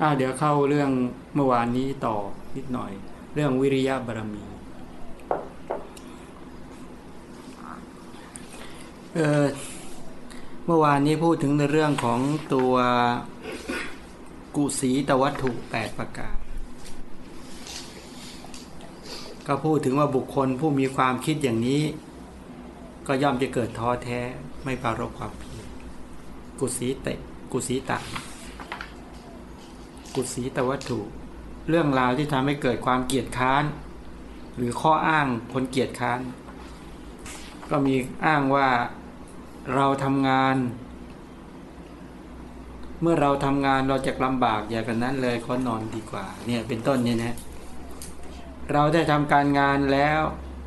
อ่าเดี๋ยวเข้าเรื่องเมื่อวานนี้ต่อนิดหน่อย เรื่องวิริยะบารมีเออเมื่อวานนี้พูดถึงในเรื่องของตัวกุศีตวัตถุแปดประการ ก็พูดถึงว่าบุคคลผู้มีความคิดอย่างนี้ ก็ย่อมจะเกิดท้อแท้ไม่ปรารบความเพียรกุศีเตกุศีตะ กุศีตวัตถุ เรื่องราวที่ทำให้เกิดความเกียดค้าน หรือข้ออ้างคนเกียดค้าน ก็มีอ้างว่าเราทำงาน เมื่อเราทำงานเราจะลำบากอย่างนั้นเลยขอนอนดีกว่า เนี่ยเป็นต้นเนี่ยนะเราได้ทำการงานแล้ว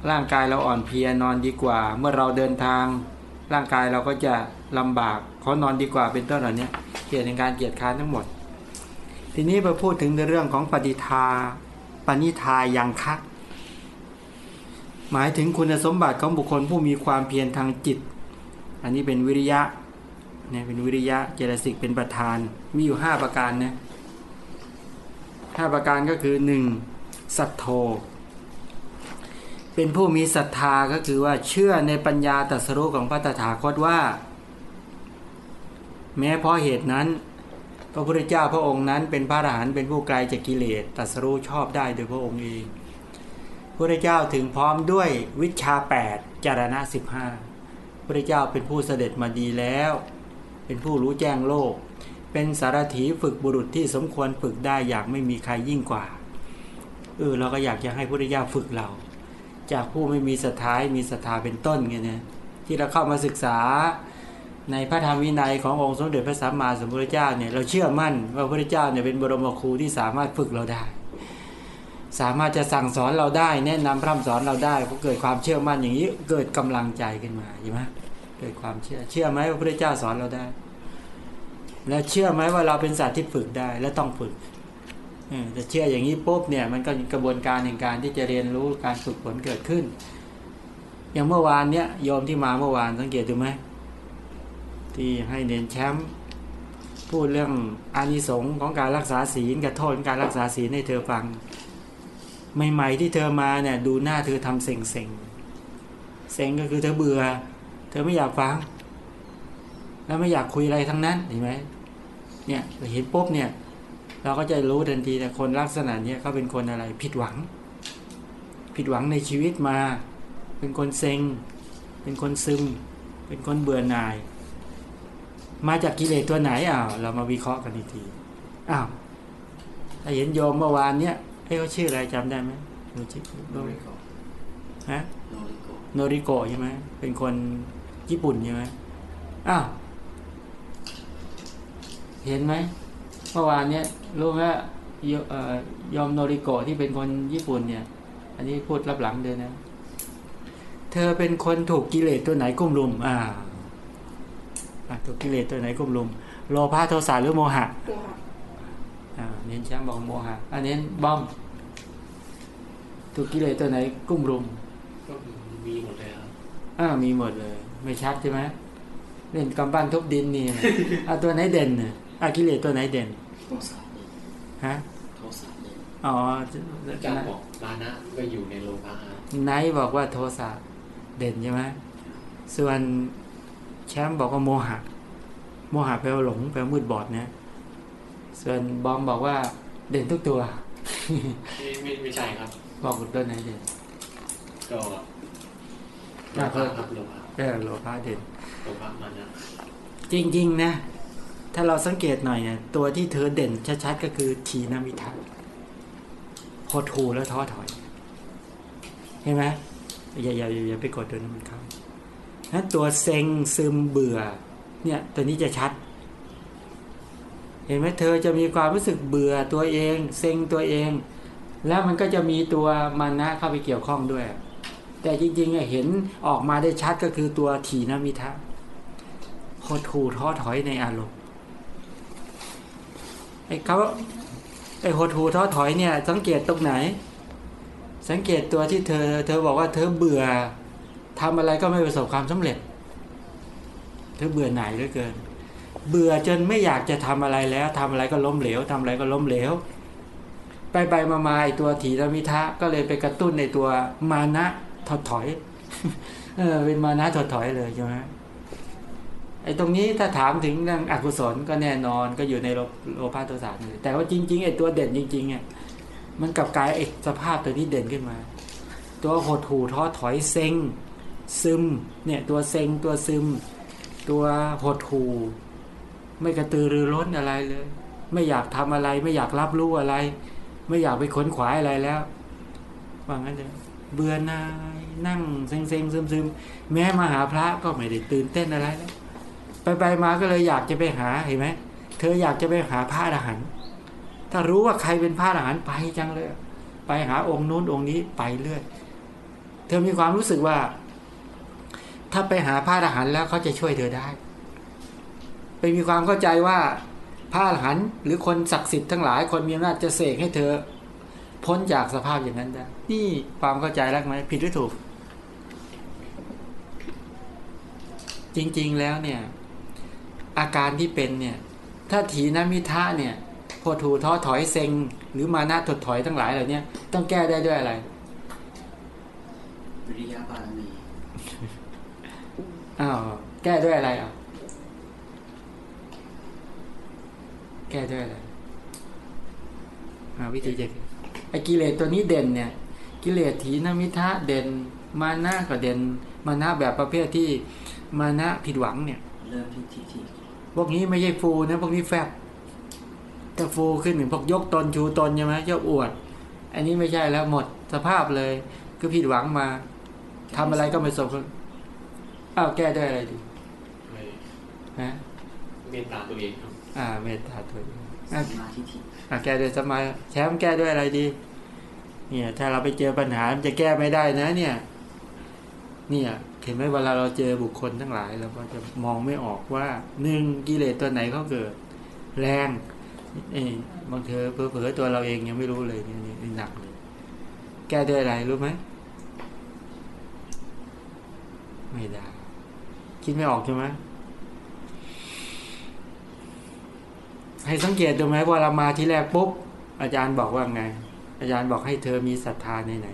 ร่างกายเราอ่อนเพลียนอนดีกว่า เมื่อเราเดินทาง ร่างกายเราก็จะลำบากเขานอนดีกว่าเป็นต้นเหล่านี้เกี่ยวกับการเกียรติค้านทั้งหมด ทีนี้มาพูดถึงในเรื่องของปฏิทาปณิทายังคะหมายถึงคุณสมบัติของบุคคลผู้มีความเพียรทางจิต อันนี้เป็นวิริยะเนี่ยเป็นวิริยะเจตสิกเป็นประธาน มีอยู่ห้าประการนะห้าประการก็คือหนึ่งสัทโธ เป็นผู้มีศรัทธาก็คือว่าเชื่อในปัญญาตรัสรู้ของพระตถาคตว่า แม้เพราะเหตุนั้น พระพุทธเจ้าพระองค์นั้นเป็นพระอรหันต์เป็นผู้ไกลจากกิเลสตัสรู้ชอบได้โดยพระองค์เองพระพุทธเจ้าถึงพร้อมด้วยวิชา 8 จารณะ 15พระพุทธเจ้าเป็นผู้เสด็จมาดีแล้ว เป็นผู้รู้แจ้งโลก เป็นสารถีฝึกบุรุษที่สมควรฝึกได้อย่างไม่มีใครยิ่งกว่าเออเราก็อยากจะให้พุทธเจ้าฝึกเรา จากผู้ไม่มีศรัทธามีศรัทธาเป็นต้นไงเนี่ยที่เราเข้ามาศึกษา ในพระธรรมวินัยขององค์สมเด็จพระสัมมาสัมพุทธเจ้าเนี่ยเราเชื่อมั่นว่าพระพุทธเจ้าเนี่ยเป็นบรมครูที่สามารถฝึกเราได้ สามารถจะสั่งสอนเราได้ แนะนำพร่ำสอนเราได้พอเกิดความเชื่อมั่นอย่างนี้เกิดกำลังใจขึ้นมาใช่ไหมเกิดความเชื่อเชื่อไหมว่าพระพุทธเจ้าสอนเราได้ และเชื่อไหมว่าเราเป็นสัตว์ที่ฝึกได้และต้องฝึกจะเชื่ออย่างนี้ปุ๊บเนี่ยมันก็กระบวนการแห่งการที่จะเรียนรู้การฝึกฝนเกิดขึ้น อย่างเมื่อวานเนี้ยโยมที่มาเมื่อวานสังเกตดูไหม ที่ให้เน้นแชมป์พูดเรื่องอานิสงส์ของการรักษาศีลกับโทษของการรักษาศีลให้เธอฟัง ใหม่ๆที่เธอมาเนี่ยดูหน้าเธอทำเซ็งเซ็งเซ็งก็คือเธอเบื่อ เธอไม่อยากฟัง แล้วไม่อยากคุยอะไรทั้งนั้นเห็นไหมเนี่ยเห็นปุ๊บเนี่ย เราก็จะรู้ทันทีแต่คนลักษณะนี้เขาเป็นคนอะไร ผิดหวัง ผิดหวังในชีวิตมา เป็นคนเซ็ง เป็นคนซึม เป็นคนเบื่อหน่าย มาจากกิเลสตัวไหนอ้าวเรามาวิเคราะห์กันอีกทีอ้าวถ้าเห็นโยมเมื่อวานเนี้ยเอ้เขาชื่ออะไรจำได้ไหมโนชิโนริโกฮะโนริโกใช่ไหมเป็นคนญี่ปุ่นใช่ไหมอ้าวเห็นไหมเมื่อวานเนี้ยรู้ไหมยอมโนริโกะที่เป็นคนญี่ปุ่นเนี่ย อันนี้พูดรับหลังเดินนะ เธอเป็นคนถูกกิเลสตัวไหนกุ้มลุม อ่า ถูกกิเลสตัวไหนกุ้มลุมโลภะโทสะหรือโมหะอ่าเน้นแชมป์บอกโมหะอันนี้บอมถูกกิเลสตัวไหนกุ้มลุมก็มีหมดเลยครับอ่ามีหมดเลย ไม่ชัดใช่ไหมเล่นกำปั้นทุบดินนี่อ่าตัวไหนเด่นเนี่ยอ่ากิเลสตัวไหนเด่นโทสะฮะโทสะเนี่ยอ๋ออาจารย์บอกมานะก็อยู่ในโลภะไนท์บอกว่าโทสะเด่นใช่ไหมส่วน แชมป์บอกว่าโมหะ โมหะแปลว่าหลงแปลว่ามืดบอดนะส่วนบอมบอกว่าเด่นทุกตัวไม่ไม่ใช่ครับ บอกตัวไหนเด่นก็โลภะครับโลภะเออโลภะเด่นโลภะมานะจริง ๆ นะ ถ้าเราสังเกตหน่อยเนี่ยตัวที่เธอเด่นชัดๆก็คือทีนามิทัศโหดหูแล้วท้อถอย เห็นไหมอย่าอย่าอย่าไปกดตัวนั้นมันเข้า นั้นตัวเซ็งซึมเบื่อ เนี่ยตัวนี้จะชัด เห็นไหมเธอจะมีความรู้สึกเบื่อตัวเอง เซ็งตัวเอง แล้วมันก็จะมีตัวมานะเข้าไปเกี่ยวข้องด้วย แต่จริงๆเห็นออกมาได้ชัดก็คือตัวถีนมิทะโคตรหูท้อถอยในอารมณ์ไอ้เขาไอ้หดหูท้อถอยเนี่ย สังเกตตรงไหน สังเกตตัวที่เธอ เธอบอกว่าเธอเบื่อ ทำอะไรก็ไม่ประสบความสำเร็จเธอเบื่อหน่ายเหลือเกิน เบื่อจนไม่อยากจะทำอะไรแล้วทำอะไรก็ล้มเหลวทำอะไรก็ล้มเหลว ไปไปมามาไอตัวถีรมิทะก็เลยไปกระตุ้นในตัวมานะถดถอย เออเป็นมานะถดถอยเลยใช่ไหมไอ้ตรงนี้ถ้าถามถึงเรื่องอกุศลก็แน่นอนก็อยู่ในโลโลภะโทสะนี่แต่ว่าจริงๆไอ้ตัวเด่นจริงๆเนี่ยมันกลับกลายไอ้สภาพตัวนี้เด่นขึ้นมา ตัวหดหูท้อถอยเซ็ง ซึมเนี่ยตัวเซ็งตัวซึม ตัวหดหูไม่กระตือรือร้นอะไรเลย ไม่อยากทำอะไร ไม่อยากรับรู้อะไร ไม่อยากไปค้นขวายอะไรแล้วว่างั้นเลยเบื่อนายนั่งเซ็งเซ็งซึมซึมแม้มาหาพระก็ไม่ได้ตื่นเต้นอะไรแล้วไปไปมาก็เลยอยากจะไปหาเห็นไหมเธออยากจะไปหาพระอรหันต์ถ้ารู้ว่าใครเป็นพระอรหันต์ไปจังเลย ไปหาองค์นู้นองค์นี้ไปเรื่อย เธอมีความรู้สึกว่า ถ้าไปหาพระอรหันต์แล้วเขาจะช่วยเธอได้ ไปมีความเข้าใจว่าพระอรหันต์หรือคนศักดิ์สิทธิ์ทั้งหลายคนมีอำนาจจะเสกให้เธอ พ้นจากสภาพอย่างนั้นได้ นี่ความเข้าใจแล้วไหมผิดหรือถูก จริงๆแล้วเนี่ย อาการที่เป็นเนี่ย ถ้าถีนมิทะเนี่ยโพถูท้อถอยเซ็ง หรือมานะถดถอยทั้งหลายเหล่านี้ต้องแก้ได้ด้วยอะไรวิริยะบารมี อ้าวแก้ด้วยอะไรอะ แก้ด้วยอะไรอ่าวิธีจะไอ้กิเลสตัวนี้เด่นเนี่ย กิเลสถีนมิทะเด่น มานะก็เด่น มานะแบบประเภทที่มานะผิดหวังเนี่ยเริ่มที่ทิฏฐิพวกนี้ไม่ใช่ฟูนะพวกนี้แฟบถ้าฟูขึ้นหนึ่งพวกยกตนชูตนใช่ไหมเจ้าอวด อันนี้ไม่ใช่แล้วหมดสภาพเลย คือผิดหวังมาทำอะไรก็ไม่สม ควรอ้าวแก้ด้วยอะไรดีไม่ฮะเมตตาตัวเองครับอ่า เมตตาตัวเองสัอะมมาทิฏฐิอะแก้ด้วยสมัยแชมป์แก้ด้วยอะไรดี เนี่ย ถ้าเราไปเจอปัญหามันจะแก้ไม่ได้นะ เนี่ย เนี่ยเห็นไหมเวลาเราเจอบุคคลทั้งหลายเราก็จะมองไม่ออกว่าหนึ่งกิเลสตัวไหนเขาเกิด แรงเอ้ยบางเธอเผลอๆตัวเราเองยังไม่รู้เลยเนี่ยนี่หนักเลย แก้ด้วยอะไรรู้ไหมไม่ได้ คิดไม่ออกใช่ไหมให้สังเกตดูไหมว่าเรามาที่แรกปุ๊บ อาจารย์บอกว่าไง อาจารย์บอกให้เธอมีศรัทธาในไหน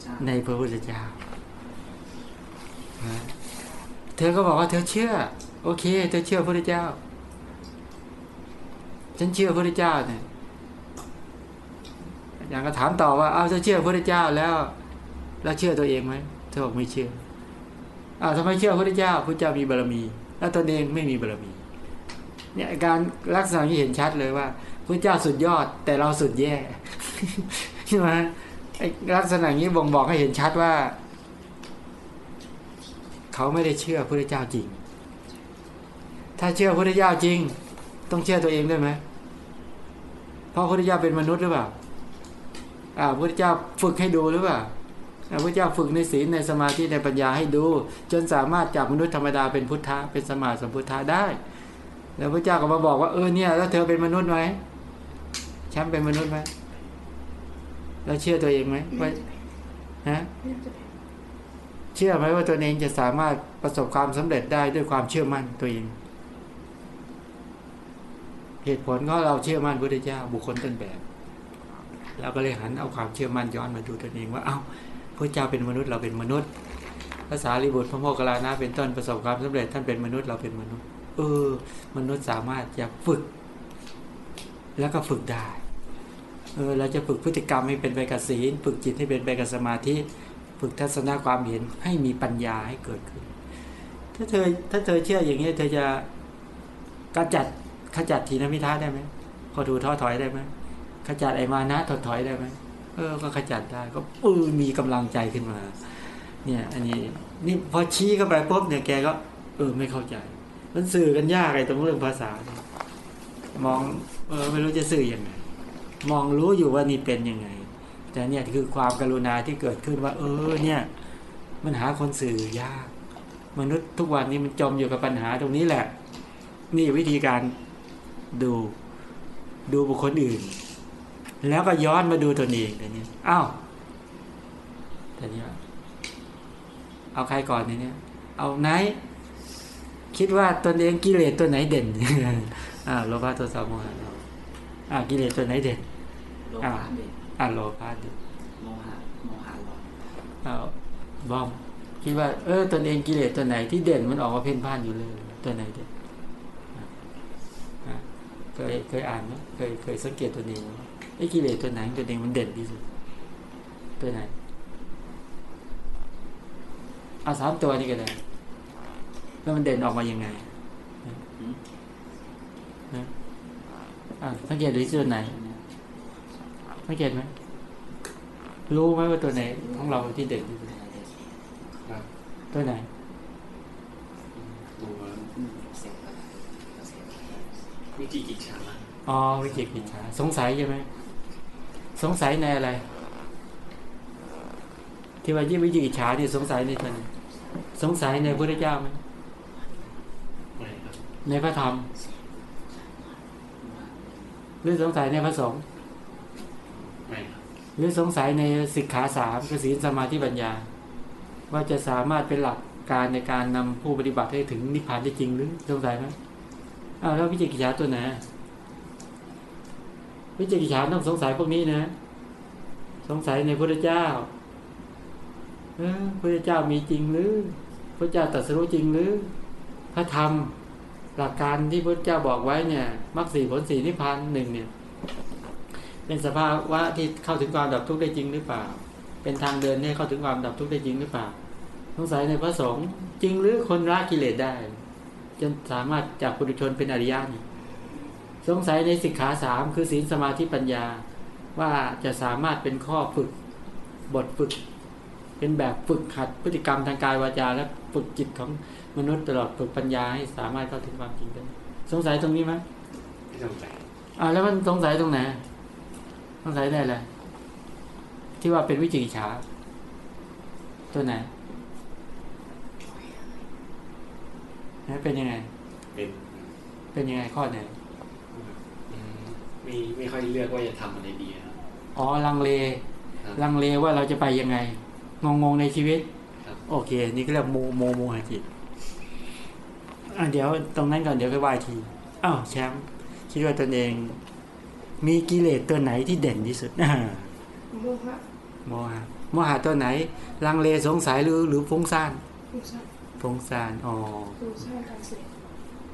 เจ้าในพระพุทธเจ้านะเธอก็บอกว่าเธอเชื่อ โอเค เธอเชื่อพระพุทธเจ้า ฉันเชื่อพระพุทธเจ้าเนี่ยอาจารย์ก็ถามต่อว่า เอาวเธอเชื่อพระพุทธเจ้าแล้ว แล้วเชื่อตัวเองไหมเธอบอกไม่เชื่อ อ้าวทำไมเชื่อพระพุทธเจ้าพระเจ้ามีบารมี แล้วตนเองไม่มีบารมี เนี่ยการลักษณะที่เห็นชัดเลยว่าพระเจ้าสุดยอดแต่เราสุดแย่ใช่ไหมไอ้ลักษณะนี้บ่งบอกให้เห็นชัดว่า เขาไม่ได้เชื่อพระเจ้าจริง ถ้าเชื่อพระเจ้าจริง ต้องเชื่อตัวเองด้วยไหมเพราะพระเจ้าเป็นมนุษย์หรือเปล่าอ่าพระเจ้าฝึกให้ดูหรือเปล่า พระเจ้าฝึกในศีลในสมาธิในปัญญาให้ดู จนสามารถจากมนุษย์ธรรมดาเป็นพุทธะเป็นสมาสัมพุทธะได้ แล้วพระเจ้าก็มาบอกว่าเออเนี่ยแล้วเธอเป็นมนุษย์ไหมฉันเป็นมนุษย์ไหมแล้วเชื่อตัวเองไหมว่าฮะเชื่อไหมว่าตัวเองจะสามารถประสบความสำเร็จได้ด้วยความเชื่อมั่นตัวเองเหตุผลก็เราเชื่อมั่นพระเจ้าบุคคลต้นแบบเราก็เลยหันเอาความเชื่อมั่นย้อนมาดูตัวเองว่าเอ้า พระเจ้าเป็นมนุษย์เราเป็นมนุษย์ภาษาลิบุตรพระโมคคัลลานะเป็นต้นประสบความสำเร็จท่านเป็นมนุษย์เราเป็นมนุษย์ เออ มนุษย์สามารถจะฝึก แล้วก็ฝึกได้ เออเราจะฝึกพฤติกรรมให้เป็นไปกับศีล ฝึกจิตให้เป็นไปกับสมาธิ ฝึกทัศนความเห็นให้มีปัญญาให้เกิดขึ้น ถ้าเธอถ้าเธอเชื่ออย่างนี้เธอจะกจัดขจัดทีนมิท้าได้ไหมพอดูท้อถอยได้ไหมขจัดไอมานะถดถอยได้ไหม เออก็ขจัดได้ก็เออมีกำลังใจขึ้นมา เนี่ย อันนี้ นี่พอชี้เข้าไปปุ๊บเนี่ยแกก็ เออไม่เข้าใจ มันสื่อกันยากไอ้ตรงเรื่องภาษามอง เออไม่รู้จะสื่อยังไงมองรู้อยู่ว่านี่เป็นยังไง แต่เนี่ยคือความกรุณาที่เกิดขึ้นว่า เออ เนี่ย มันหาคนสื่อยาก มนุษย์ทุกวันนี้มันจมอยู่กับปัญหาตรงนี้แหละ นี่วิธีการดูดูบุคคลอื่น แล้วก็ย้อนมาดูตนเองแต่นี้อ้าวแต่นี้เอาใครก่อนเนี่ย เอาไหน คิดว่าตนเองกิเลสตัวไหนเด่นอ่าโลภะโทสะโมหะอ่ากิเลสตัวไหนเด่นโลภะเด่นอ่าโลภะเด่นโมหะโมหะลอยอ่าบอมคิดว่า เออตนเองกิเลสตัวไหนที่เด่นมันออกมาเพ่นพ่านอยู่เลยตัวไหนเด่นอะอะเคยเคยอ่านไหมเคยเคยสังเกตตัวเองไหม ไอ้กิเลสตัวไหนตัวเองมันเด่นที่สุด ตัวไหนเอาสามตัวนี้ก็ได้แล้วมันเด่นออกมายังไงนะสังเกตดูที่ตัวไหนสังเกตไหมรู้ไหมว่าตัวไหนของเราที่เด่นที่สุดตัวไหนวิจิกิจฉาอ๋อวิจิกิจฉาสงสัยใช่ไหม สงสัยในอะไร ที่ว่ายี่วิจิกิจฉานี่สงสัยในตัวไหนสงสัยในพระเจ้าไหมไม่ครับในพระธรรมหรือสงสัยในพระสงฆ์ไม่ครับหรือสงสัยในสิกขาสามคือศีลสมาธิปัญญา ว่าจะสามารถเป็นหลักการในการนำผู้ปฏิบัติให้ถึงนิพพานได้จริงหรือสงสัยไหมอ้าวแล้ววิจิกิจฉาตัวไหน วิจิกิจฉาต้องสงสัยพวกนี้นะ สงสัยในพระเจ้าพระเจ้ามีจริงหรือ พระเจ้าตรัสรู้จริงหรือ พระธรรมหลักการที่พระเจ้าบอกไว้เนี่ยมรรคสี่ผลสี่นิพพานหนึ่งเนี่ยเป็นสภาวะที่เข้าถึงความดับทุกข์ได้จริงหรือเปล่า เป็นทางเดินให้เข้าถึงความดับทุกข์ได้จริงหรือเปล่าสงสัยในพระสงฆ์จริงหรือคนละกิเลสได้ จนสามารถจากปุถุชนเป็นอริยะนี่ สงสัยในสิกขาสามคือศีลสมาธิปัญญา ว่าจะสามารถเป็นข้อฝึกบทฝึก เป็นแบบฝึกหัดพฤติกรรมทางกายวาจา และฝึกจิตของมนุษย์ตลอดฝึกปัญญาให้สามารถเข้าถึงความจริงได้สงสัยตรงนี้ไหมไม่สงสัยอ่าแล้วมันสงสัยตรงไหนสงสัยได้อะไรที่ว่าเป็นวิจิกิจฉาตัวไหนนะเป็นยังไง เป็นเป็นยังไงข้อไหนอืม ไม่ไม่ค่อยเลือกว่าจะทำอะไรดีครับอ๋อลังเลครับลังเลว่าเราจะไปยังไง งงงๆในชีวิตครับโอเค นี่ก็เรียกโมโมโมหะจิตอะเดี๋ยวตรงนั้นก่อนเดี๋ยวไปวายทีอ้าวแชมป์คิดว่าตนเอง มีกิเลสตัวไหนที่เด่นที่สุดโมหะโมหะโมหะตัวไหน ลังเลสงสัยหรือหรือฟุ้งซ่านฟุ้งซ่านฟุ้งซ่านอ๋อฟุ้งซ่านการเสพ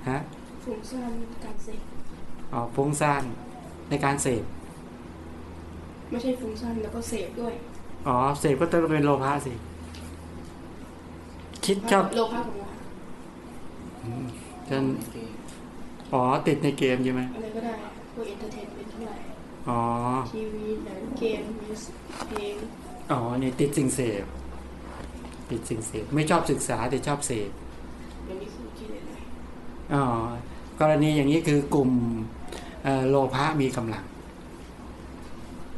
ฮะฟุ้งซ่านการเสพอ๋อฟุ้งซ่าน ในการเสพไม่ใช่ฟุ้งซ่านแล้วก็เสพด้วย อ๋อเสพก็ต้องเป็นโลภะสิ คิดชอบโลภะกับโมหะจนอ๋อติดในเกมใช่ไหมอะไรก็ได้พวก entertainment ทั้งหลายอ๋อทีวีหนังเกม musicเพลงอ๋อนี่ติดสิ่งเสพติดสิ่งเสพไม่ชอบศึกษาแต่ชอบเสพมันนี่คือกิเลสอะไรอ๋อกรณีอย่างนี้คือกลุ่มเอ่อ โลภะมีกำลัง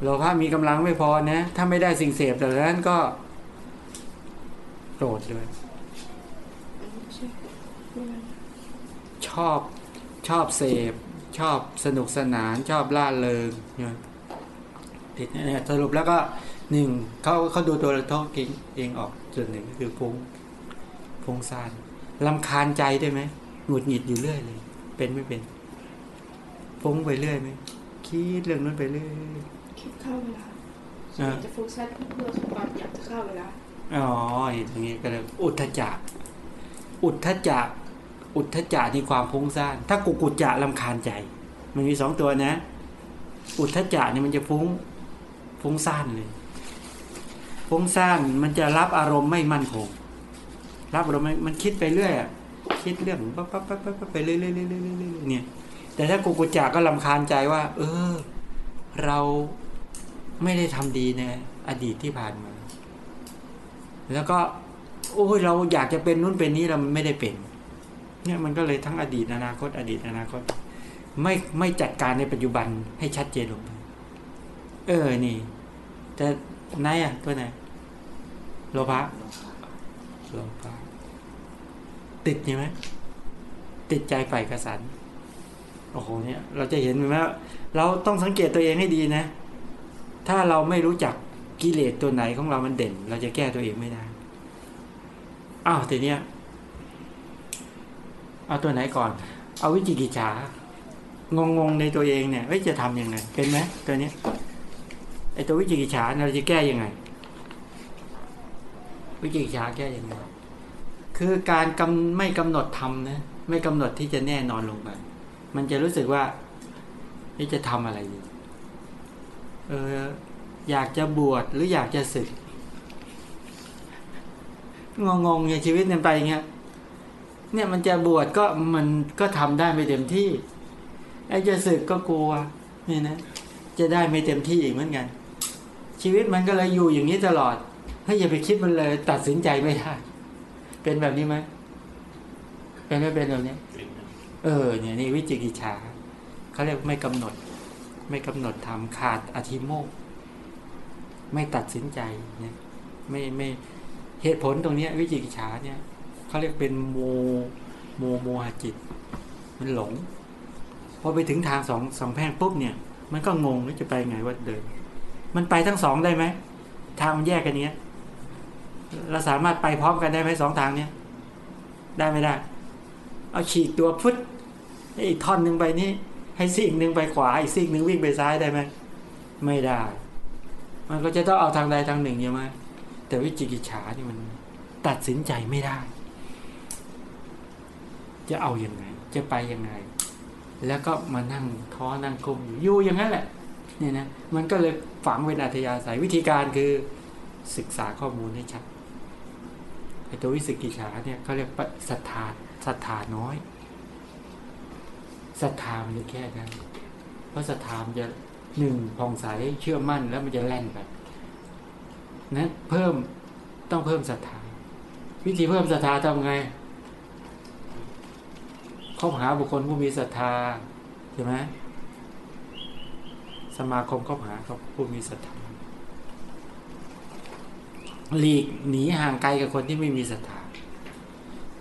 โลภะมีกำลังไม่พอนะ ถ้าไม่ได้สิ่งเสพแต่ละนั้นก็โกรธเลยอันนี้ไม่ใช่ไม่งั้นชอบชอบเสพ ชอบสนุกสนานชอบล่าเริงเนี่ยติดเนี่ยสรุปแล้วก็หนึ่งเขาเขาดูตัวเขาเองเองออกส่วนหนึ่งก็คือฟุ้งฟุ้งซ่านลำคาญใจได้ไหมหงุดหงิดอยู่เรื่อยเลย เป็นไม่เป็น ฟุ้งไปเรื่อยไหมคิดเรื่องนั้นไปเรื่อยคิดเข้าเวลาอ่าจะฟุ้งซ่านเพื่อความอยากจะเข้าเวลาอ๋ออย่างนี้ก็เลยอุทธจักอุทธจักอุทธจักนี่ความฟุ้งซ่าน ถ้ากุกุจจะลำคาญใจ มันมีสองตัวนะ อุทธจักนี่มันจะฟุ้งฟุ้งซ่านเลยฟุ้งซ่านมันจะรับอารมณ์ไม่มั่นคง รับอารมณ์ไม่มันคิดไปเรื่อยอะคิดเรื่องปั๊บปั๊บปั๊บปั๊บไปเรื่อยเรื่อยเรื่อยเรื่อยเรื่อยเรื่อยเนี่ย แต่ถ้ากุกุจจะก็ลำคาญใจว่า เออ เราไม่ได้ทำดีในอดีตที่ผ่านมา แล้วก็โอ้ยเราอยากจะเป็นนู้นเป็นนี้เราไม่ได้เป็น เนี่ยมันก็เลยทั้งอดีตอนาคต อดีตอนาคต ไม่ไม่จัดการในปัจจุบันให้ชัดเจนลงไปเออนี่แต่ไหนอะตัวไหนโลภะโลภะติดใช่ไหมติดใจใฝ่กระสัน โอ้โหเนี่ยเราจะเห็นไหมว่าเราต้องสังเกตตัวเองให้ดีนะ ถ้าเราไม่รู้จักกิเลสตัวไหนของเรามันเด่น เราจะแก้ตัวเองไม่ได้อ้าวแต่เนี้ยเอาตัวไหนก่อน เอาวิจิกิจฉางงงในตัวเองเนี่ยเฮ้ยจะทำยังไงเป็นไหมตัวเนี้ยไอตัววิจิกิจฉาเราจะแก้ยังไง วิจิกิจฉาแก้ยังไงคือการกำไม่กำหนดทำนะไม่กำหนดที่จะแน่นอนลงไป มันจะรู้สึกว่านี่จะทำอะไรดีเอออยากจะบวชหรืออยากจะศึกงงงๆเนี่ยชีวิตเนี่ยไปอย่างเงี้ยเนี่ยมันจะบวชก็มันก็ทำได้ไม่เต็มที่ไอ้จะศึกก็กลัวนี่นะจะได้ไม่เต็มที่อีกเหมือนกัน ชีวิตมันก็เลยอยู่อย่างนี้ตลอดเฮ้ยอย่าไปคิดมันเลย ตัดสินใจไม่ได้เป็นแบบนี้ไหมเป็นไม่เป็นแบบนี้ เออเนี่ยนี่วิจิกิจฉาเขาเรียกไม่กำหนด ไม่กำหนดทำขาดอธิโมก ไม่ตัดสินใจเนี่ยไม่ไม่เหตุผลตรงเนี้ยวิจิกิจฉาเนี่ยเขาเรียกเป็นโมโมโมหจิต มันหลงพอไปถึงทางสองสองแพร่งปุ๊บเนี่ย มันก็งงว่าจะไปไงว่าเดิน มันไปทั้งสองได้ไหมทางมันแยกกันเนี้ยเราสามารถไปพร้อมกันได้ไหมสองทางเนี้ยได้ไม่ได้ เอาฉีกตัวฟุตให้ อีกท่อนหนึ่งไปนี่ให้สิ่งหนึ่งไปขวาอีกสิ่งหนึ่งวิ่งไปซ้ายได้ไหมไม่ได้ มันก็จะต้องเอาทางใดทางหนึ่งใช่ไหมแต่วิจิกิจฉานี่มันตัดสินใจไม่ได้ จะเอาอยัางไง จะไปยังไง แล้วก็มานั่งท้อนั่งกลมอยู่อย่างนั้นแหละเนี่ยนะมันก็เลยฝังเป็นอัธยาศัยวิธีการคือศึกษาข้อมูลให้ชัดไอ้ตัววิสกิจฉาเนี่ยเขาเรียกศรัทธาศรัทธาน้อย ศรัทธามันจะแค่นั้น เพราะศรัทธามันจะหนึ่งผ่องใสเชื่อมั่นแล้วมันจะแล่นไปนั้นเพิ่มต้องเพิ่มศรัทธาวิธีเพิ่มศรัทธาทำไงคบหาบุคคลผู้มีศรัทธาใช่ไหมสมาคมคบหากับผู้มีศรัทธาหลีกหนีห่างไกลกับคนที่ไม่มีศรัทธา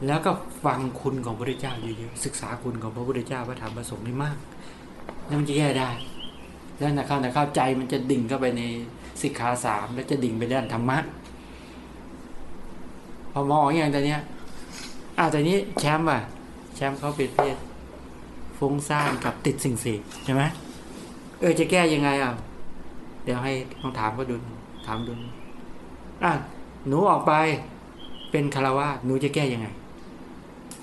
แล้วก็ฟังคุณของพระพุทธเจ้าเยอะๆศึกษาคุณของพระพุทธเจ้าพระธรรมพระสงฆ์นี่มากแล้วมันจะแก้ได้ แล้วนะเข้านะเข้าใจมันจะดิ่งเข้าไปในสิกขาสามแล้วจะดิ่งไปด้านธรรมะพอมองอย่างตอนเนี้ยอ่าตอนนี้แชมป์อะแชมป์เขาเป็นเพศฟุ้งซ่านกับติดสิ่งเสพใช่ไหมเออจะแก้ยังไงอะเดี๋ยวให้ลองถามก็ดูถามดูอะหนูออกไปเป็นคารวะหนูจะแก้ยังไง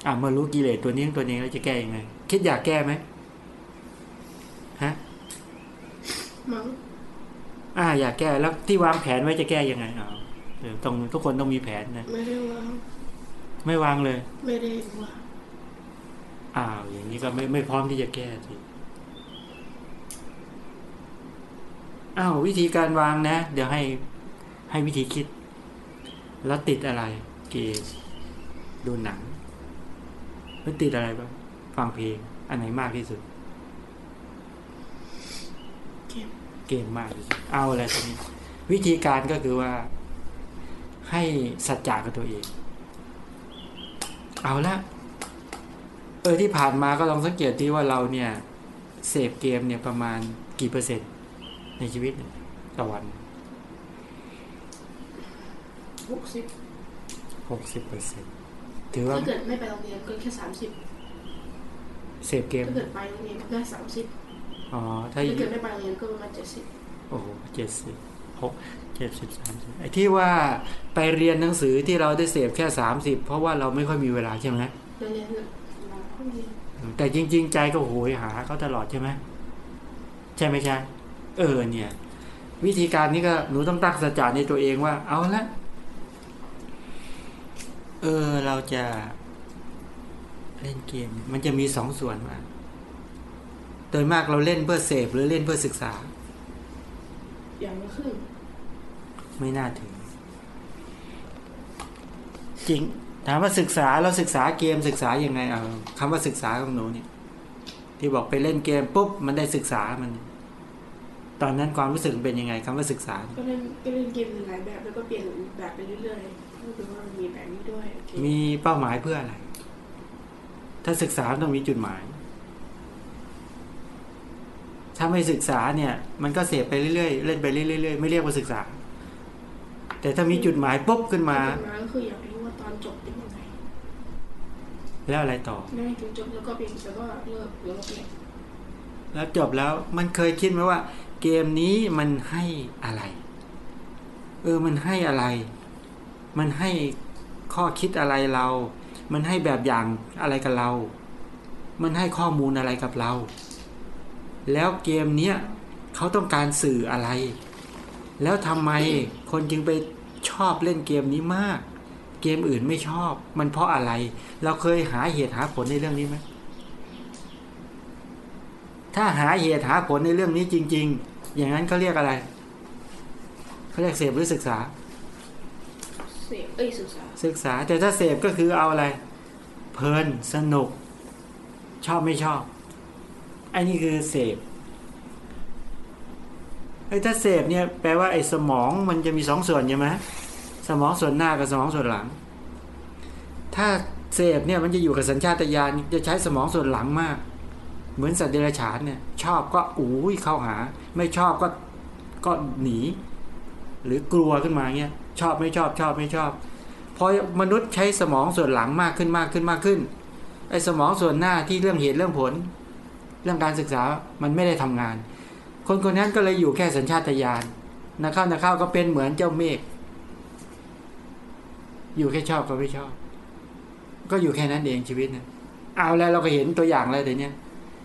อะเมื่อรู้กิเลสตัวนี้ตัวนี้แล้วจะแก้ยังไง คิดอยากแก้ไหมฮะมั้งอ่า อยากแก้แล้วที่วางแผนไว้จะแก้ยังไงอ่าเออต้องทุกคนต้องมีแผนนะไม่ได้ว่าไม่วางเลย ไม่ได้ว่าอ้าวอย่างนี้ก็ไม่ไม่พร้อมที่จะแก้สิอ้าววิธีการวางนะ เดี๋ยวให้ให้วิธีคิด แล้วติดอะไร เกมดูหนัง แล้วติดอะไรบ้างฟังเพลง อันไหนมากที่สุด เกมเกมมากที่สุดเอาอะไรทีนี้ วิธีการก็คือว่า ให้สัจจะกับตัวเอง เอาละเออที่ผ่านมาก็ลองสังเกตที่ว่าเราเนี่ย เสพเกมเนี่ยประมาณกี่เปอร์เซ็นต์ ในชีวิตเนี่ยต่อวันหกสิบหกสิบเปอร์เซ็นต์ ถือว่าถ้าเกิดไม่ไปโรงเรียนก็แค่สามสิบเสพเกมถ้าเกิดไปโรงเรียนก็แค่สามสิบอ๋อถ้าถ้าเกิดไม่ไปโรงเรียนก็ประมาณเจ็ดสิบโอ้โหเจ็ดสิบหกเจ็ดสิบสามสิบไอ้ที่ว่าไปเรียนหนังสือที่เราได้เสพแค่สามสิบเพราะว่าเราไม่ค่อยมีเวลาใช่ไหมโรงเรียนเราก็เรียนแต่จริง ๆ ใจก็โหยหาเขาตลอดใช่ไหมใช่ไหมใช่เออเนี่ย วิธีการนี้ก็หนูต้องตั้งสัจจะในตัวเองว่า เอาละ เออ เราจะเล่นเกม มันจะมีสองส่วนมาโดยมากเราเล่นเพื่อเสพหรือเล่นเพื่อศึกษา อย่างละครึ่งไม่น่าถึง จริง ถามว่าศึกษาเราศึกษาเกมศึกษายังไงเอาคำว่าศึกษาของหนูเนี่ย ที่บอกไปเล่นเกมปุ๊บมันได้ศึกษามัน ตอนนั้นความรู้สึกมันเป็นยังไงคำว่าศึกษา ก็เล่นก็เล่นเกมหลายแบบแล้วก็เปลี่ยนแบบไปเรื่อยๆก็ดูว่า มันมีแบบนี้ด้วยโอเคมีเป้าหมายเพื่ออะไร ถ้าศึกษาต้องมีจุดหมาย ถ้าไม่ศึกษาเนี่ย มันก็เสพไปเรื่อยๆ เล่นไปเรื่อยๆ ไม่เรียกว่าศึกษา แต่ถ้ามีจุดหมายปุ๊บขึ้นมาจุดหมายก็คืออยากรู้ว่าตอนจบเป็นยังไง แล้วอะไรต่อไม่ให้ถึงจบแล้วก็เปลี่ยนแล้วก็เลิกแล้วก็เปลี่ยนแล้วจบแล้วมันเคยคิดไหมว่า เกมนี้มันให้อะไร เออมันให้อะไร มันให้ข้อคิดอะไรเรา มันให้แบบอย่างอะไรกับเรา มันให้ข้อมูลอะไรกับเรา แล้วเกมเนี้ยเขาต้องการสื่ออะไร แล้วทำไมคนจึงไปชอบเล่นเกมนี้มาก เกมอื่นไม่ชอบ มันเพราะอะไร เราเคยหาเหตุหาผลในเรื่องนี้ไหมถ้าหาเหตุหาผลในเรื่องนี้จริง ๆ อย่างนั้นเขาเรียกอะไรเขาเรียกเสพหรือศึกษา เอ้ยศึกษาศึกษา แต่ถ้าเสพก็คือเอาอะไร เพลินสนุก ชอบไม่ชอบไอ้นี่คือเสพไอ้ถ้าเสพเนี่ยแปลว่าไอ้สมองมันจะมีสองส่วนใช่ไหมสมองส่วนหน้ากับสมองส่วนหลัง ถ้าเสพเนี่ยมันจะอยู่กับสัญชาตญาณจะใช้สมองส่วนหลังมาก เหมือนสัตว์เดรัจฉานเนี่ย ชอบก็อุ้ยเข้าหา ไม่ชอบก็ก็หนี หรือกลัวขึ้นมาเงี้ย ชอบไม่ชอบชอบไม่ชอบพอมนุษย์ใช้สมองส่วนหลังมากขึ้นมากขึ้นมากขึ้นไอ้สมองส่วนหน้าที่เรื่องเหตุเรื่องผล เรื่องการศึกษามันไม่ได้ทำงาน คนคนนั้นก็เลยอยู่แค่สัญชาตญาณนะข้าวนะข้าวก็เป็นเหมือนเจ้าเมฆอยู่แค่ชอบก็ไม่ชอบ ก็อยู่แค่นั้นเองชีวิตเนี่ยเอาแล้วเราก็เห็นตัวอย่างแล้วเดี๋ยวนี้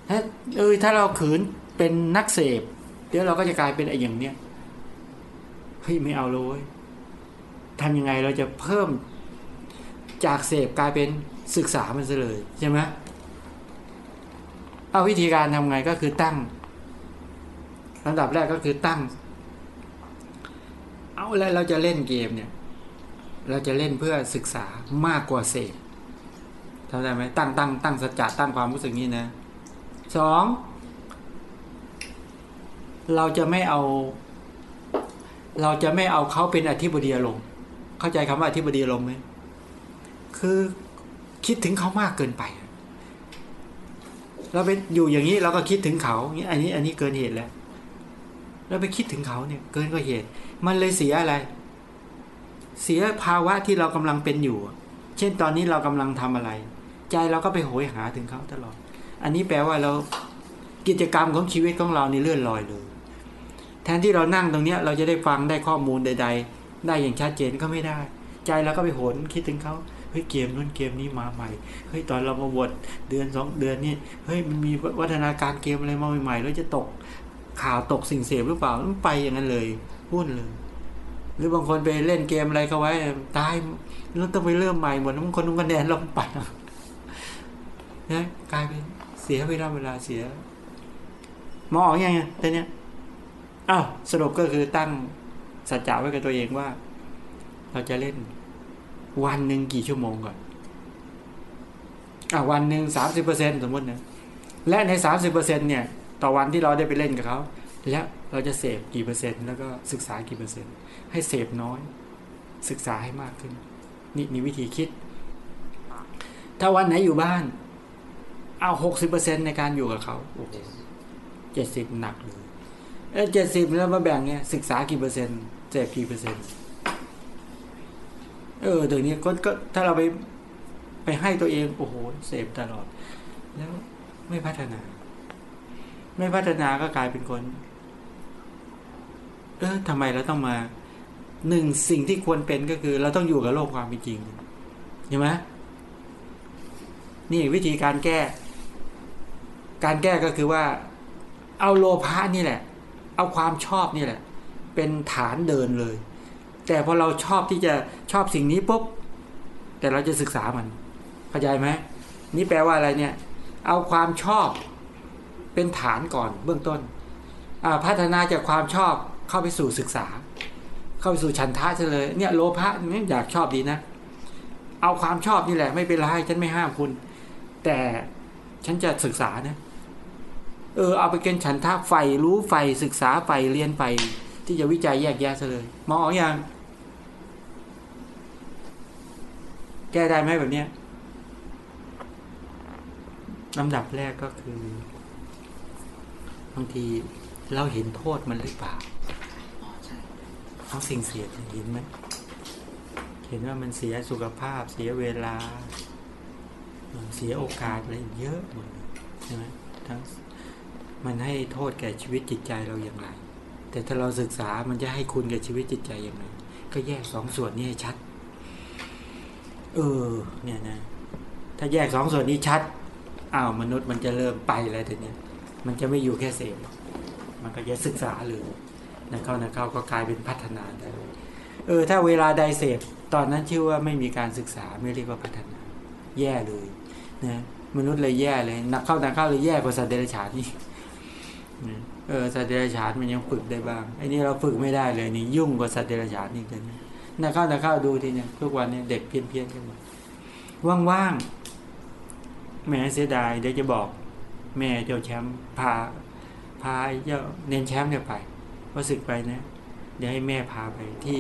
ถ้าเออถ้าเราขืนเป็นนักเสพเดี๋ยวเราก็จะกลายเป็นไอ้อย่างเนี้ยเฮ้ยไม่เอาเลย ทำยังไงเราจะเพิ่มจากเสพกลายเป็นศึกษามันเลยใช่ไหมเอาวิธีการทำไงก็คือตั้งลำดับแรกก็คือตั้ง เอาแล้วเราจะเล่นเกมเนี่ย เราจะเล่นเพื่อศึกษามากกว่าเสพทำได้ไหมตั้งตั้งตั้งสัจจะตั้งความรู้สึกนี้นะสองเราจะไม่เอา เราจะไม่เอาเขาเป็นอธิบดีอารมณ์ เข้าใจคำว่าอธิบดีอารมไหมคือคิดถึงเขามากเกินไป เราไปอยู่อย่างนี้เราก็คิดถึงเขาอย่างนี้อันนี้อันนี้เกินเหตุแล้วเราไปคิดถึงเขาเนี่ย เกินกว่าเหตุ มันเลยเสียอะไร เสียภาวะที่เรากำลังเป็นอยู่ เช่นตอนนี้เรากำลังทำอะไร ใจเราก็ไปโหยหาถึงเขาตลอด อันนี้แปลว่าเรากิจกรรมของชีวิตของเรานี่เลื่อนลอยเลย แทนที่เรานั่งตรงเนี้ย เราจะได้ฟังได้ข้อมูลใด ๆ ได้อย่างชัดเจนก็ไม่ได้ ใจเราก็ไปโหนคิดถึงเขาเฮ้ยเกมนู้นเกมนี้มาใหม่เฮ้ยตอนเรามาบวชเดือนสองเดือนนี่เฮ้ยมันมีวัฒนาการเกมอะไรมาใหม่ๆแล้วจะตกข่าวตกสิ่งเสพหรือเปล่ามันไปอย่างนั้นเลยวุ่นเลย หรือบางคนไปเล่นเกมอะไรเขาไว้ตายแล้วต้องไปเริ่มใหม่หมดบางคนต้องคะแนนลงไปนะกลายเป็นเสียเวลาเวลาเสียมองออกยังไงแต่เนี้ยอ้าวสรุปก็คือตั้ง สัจจะไว้กับตัวเองว่า เราจะเล่น วันหนึ่งกี่ชั่วโมงก่อนอะวันหนึ่งสามสิบเปอร์เซ็นสมมตินะและในสามสิบเปอร์เซ็นเนี่ย ต่อวันที่เราได้ไปเล่นกับเขาแล้วเราจะเสพกี่เปอร์เซ็นต์แล้วก็ศึกษากี่เปอร์เซ็นต์ ให้เสพน้อย ศึกษาให้มากขึ้น นี่นี่วิธีคิด ถ้าวันไหนอยู่บ้าน เอาหกสิบเปอร์เซ็นในการอยู่กับเขาโอ้โหเจ็ดสิบหนักเลยเออเจ็ดสิบแล้วมาแบ่งเนี่ยศึกษากี่เปอร์เซ็นต์ เสพกี่เปอร์เซ็นต์ เออเดี๋ยวนี้ก็ก็ถ้าเราไปไปให้ตัวเอง โอ้โห เสพตลอด แล้วไม่พัฒนา ไม่พัฒนาก็กลายเป็นคน เออทำไมเราต้องมาหนึ่งสิ่งที่ควรเป็นก็คือ เราต้องอยู่กับโลกความเป็นจริงเห็นไหมนี่วิธีการแก้ การแก้ก็คือว่า เอาโลภะนี่แหละ เอาความชอบนี่แหละ เป็นฐานเดินเลย แต่พอเราชอบที่จะชอบสิ่งนี้ปุ๊บแต่เราจะศึกษามันเข้าใจไหมนี่แปลว่าอะไรเนี่ย เอาความชอบเป็นฐานก่อนเบื้องต้นพัฒนาจากความชอบเข้าไปสู่ศึกษา เข้าไปสู่ฉันทะเลย เนี่ยโลภะเนี่ยอยากชอบดีนะ เอาความชอบนี่แหละไม่เป็นไรฉันไม่ห้ามคุณ แต่ฉันจะศึกษานะเออเอาไปเป็นฉันทะใฝ่รู้ใฝ่ศึกษาใฝ่เรียนใฝ่ ที่จะวิจัยแยกแยะซะเลย มองออกอย่าง แก้ได้ไหมแบบเนี้ยลำดับแรกก็คือบางทีเราเห็นโทษมันหรือเปล่าเอาสิ่งเสียเห็นไหมเห็นว่ามันเสียสุขภาพ เสียเวลา เสียโอกาสอะไรเยอะหมดใช่ไหมทั้งมันให้โทษแก่ชีวิตจิตใจเราอย่างไร แต่ถ้าเราศึกษามันจะให้คุณแก่ชีวิตจิตใจอย่างไรก็แยกสองส่วนนี้ให้ชัด เออ เนี่ยนะ ถ้าแยกสองส่วนนี้ชัดอ้าวมนุษย์มันจะเริ่มไปแล้วทีเนี้ยมันจะไม่อยู่แค่เสพมันก็จะศึกษาเลยนะเข้านะเข้าก็กลายเป็นพัฒนาได้เออ ถ้าเวลาใดเสพตอนนั้นชื่อว่าไม่มีการศึกษาไม่เรียกว่าพัฒนา แย่เลยนะมนุษย์เลยแย่เลยนักเข้านักเข้าเลยแย่กว่าสัตว์เดรัจฉานนี่นะ เออสัตว์เดรัจฉานมันยังฝึกได้บ้างไอ้นี่เราฝึกไม่ได้เลยนี่ยุ่งกว่าสัตว์เดรัจฉานนี่เลยนะนักเข้านักเข้าดูทีเนี่ยทุกวันเนี่ยเด็กเพี้ยนเพี้ยนๆกันมดว่างๆแหมเสียดายเดี๋ยวจะบอก แม่เจ้าแชมป์พาพาเจ้าเน้นแชมป์เนี่ยไปว่าศึกไปนะเดี๋ยวให้แม่พาไปที่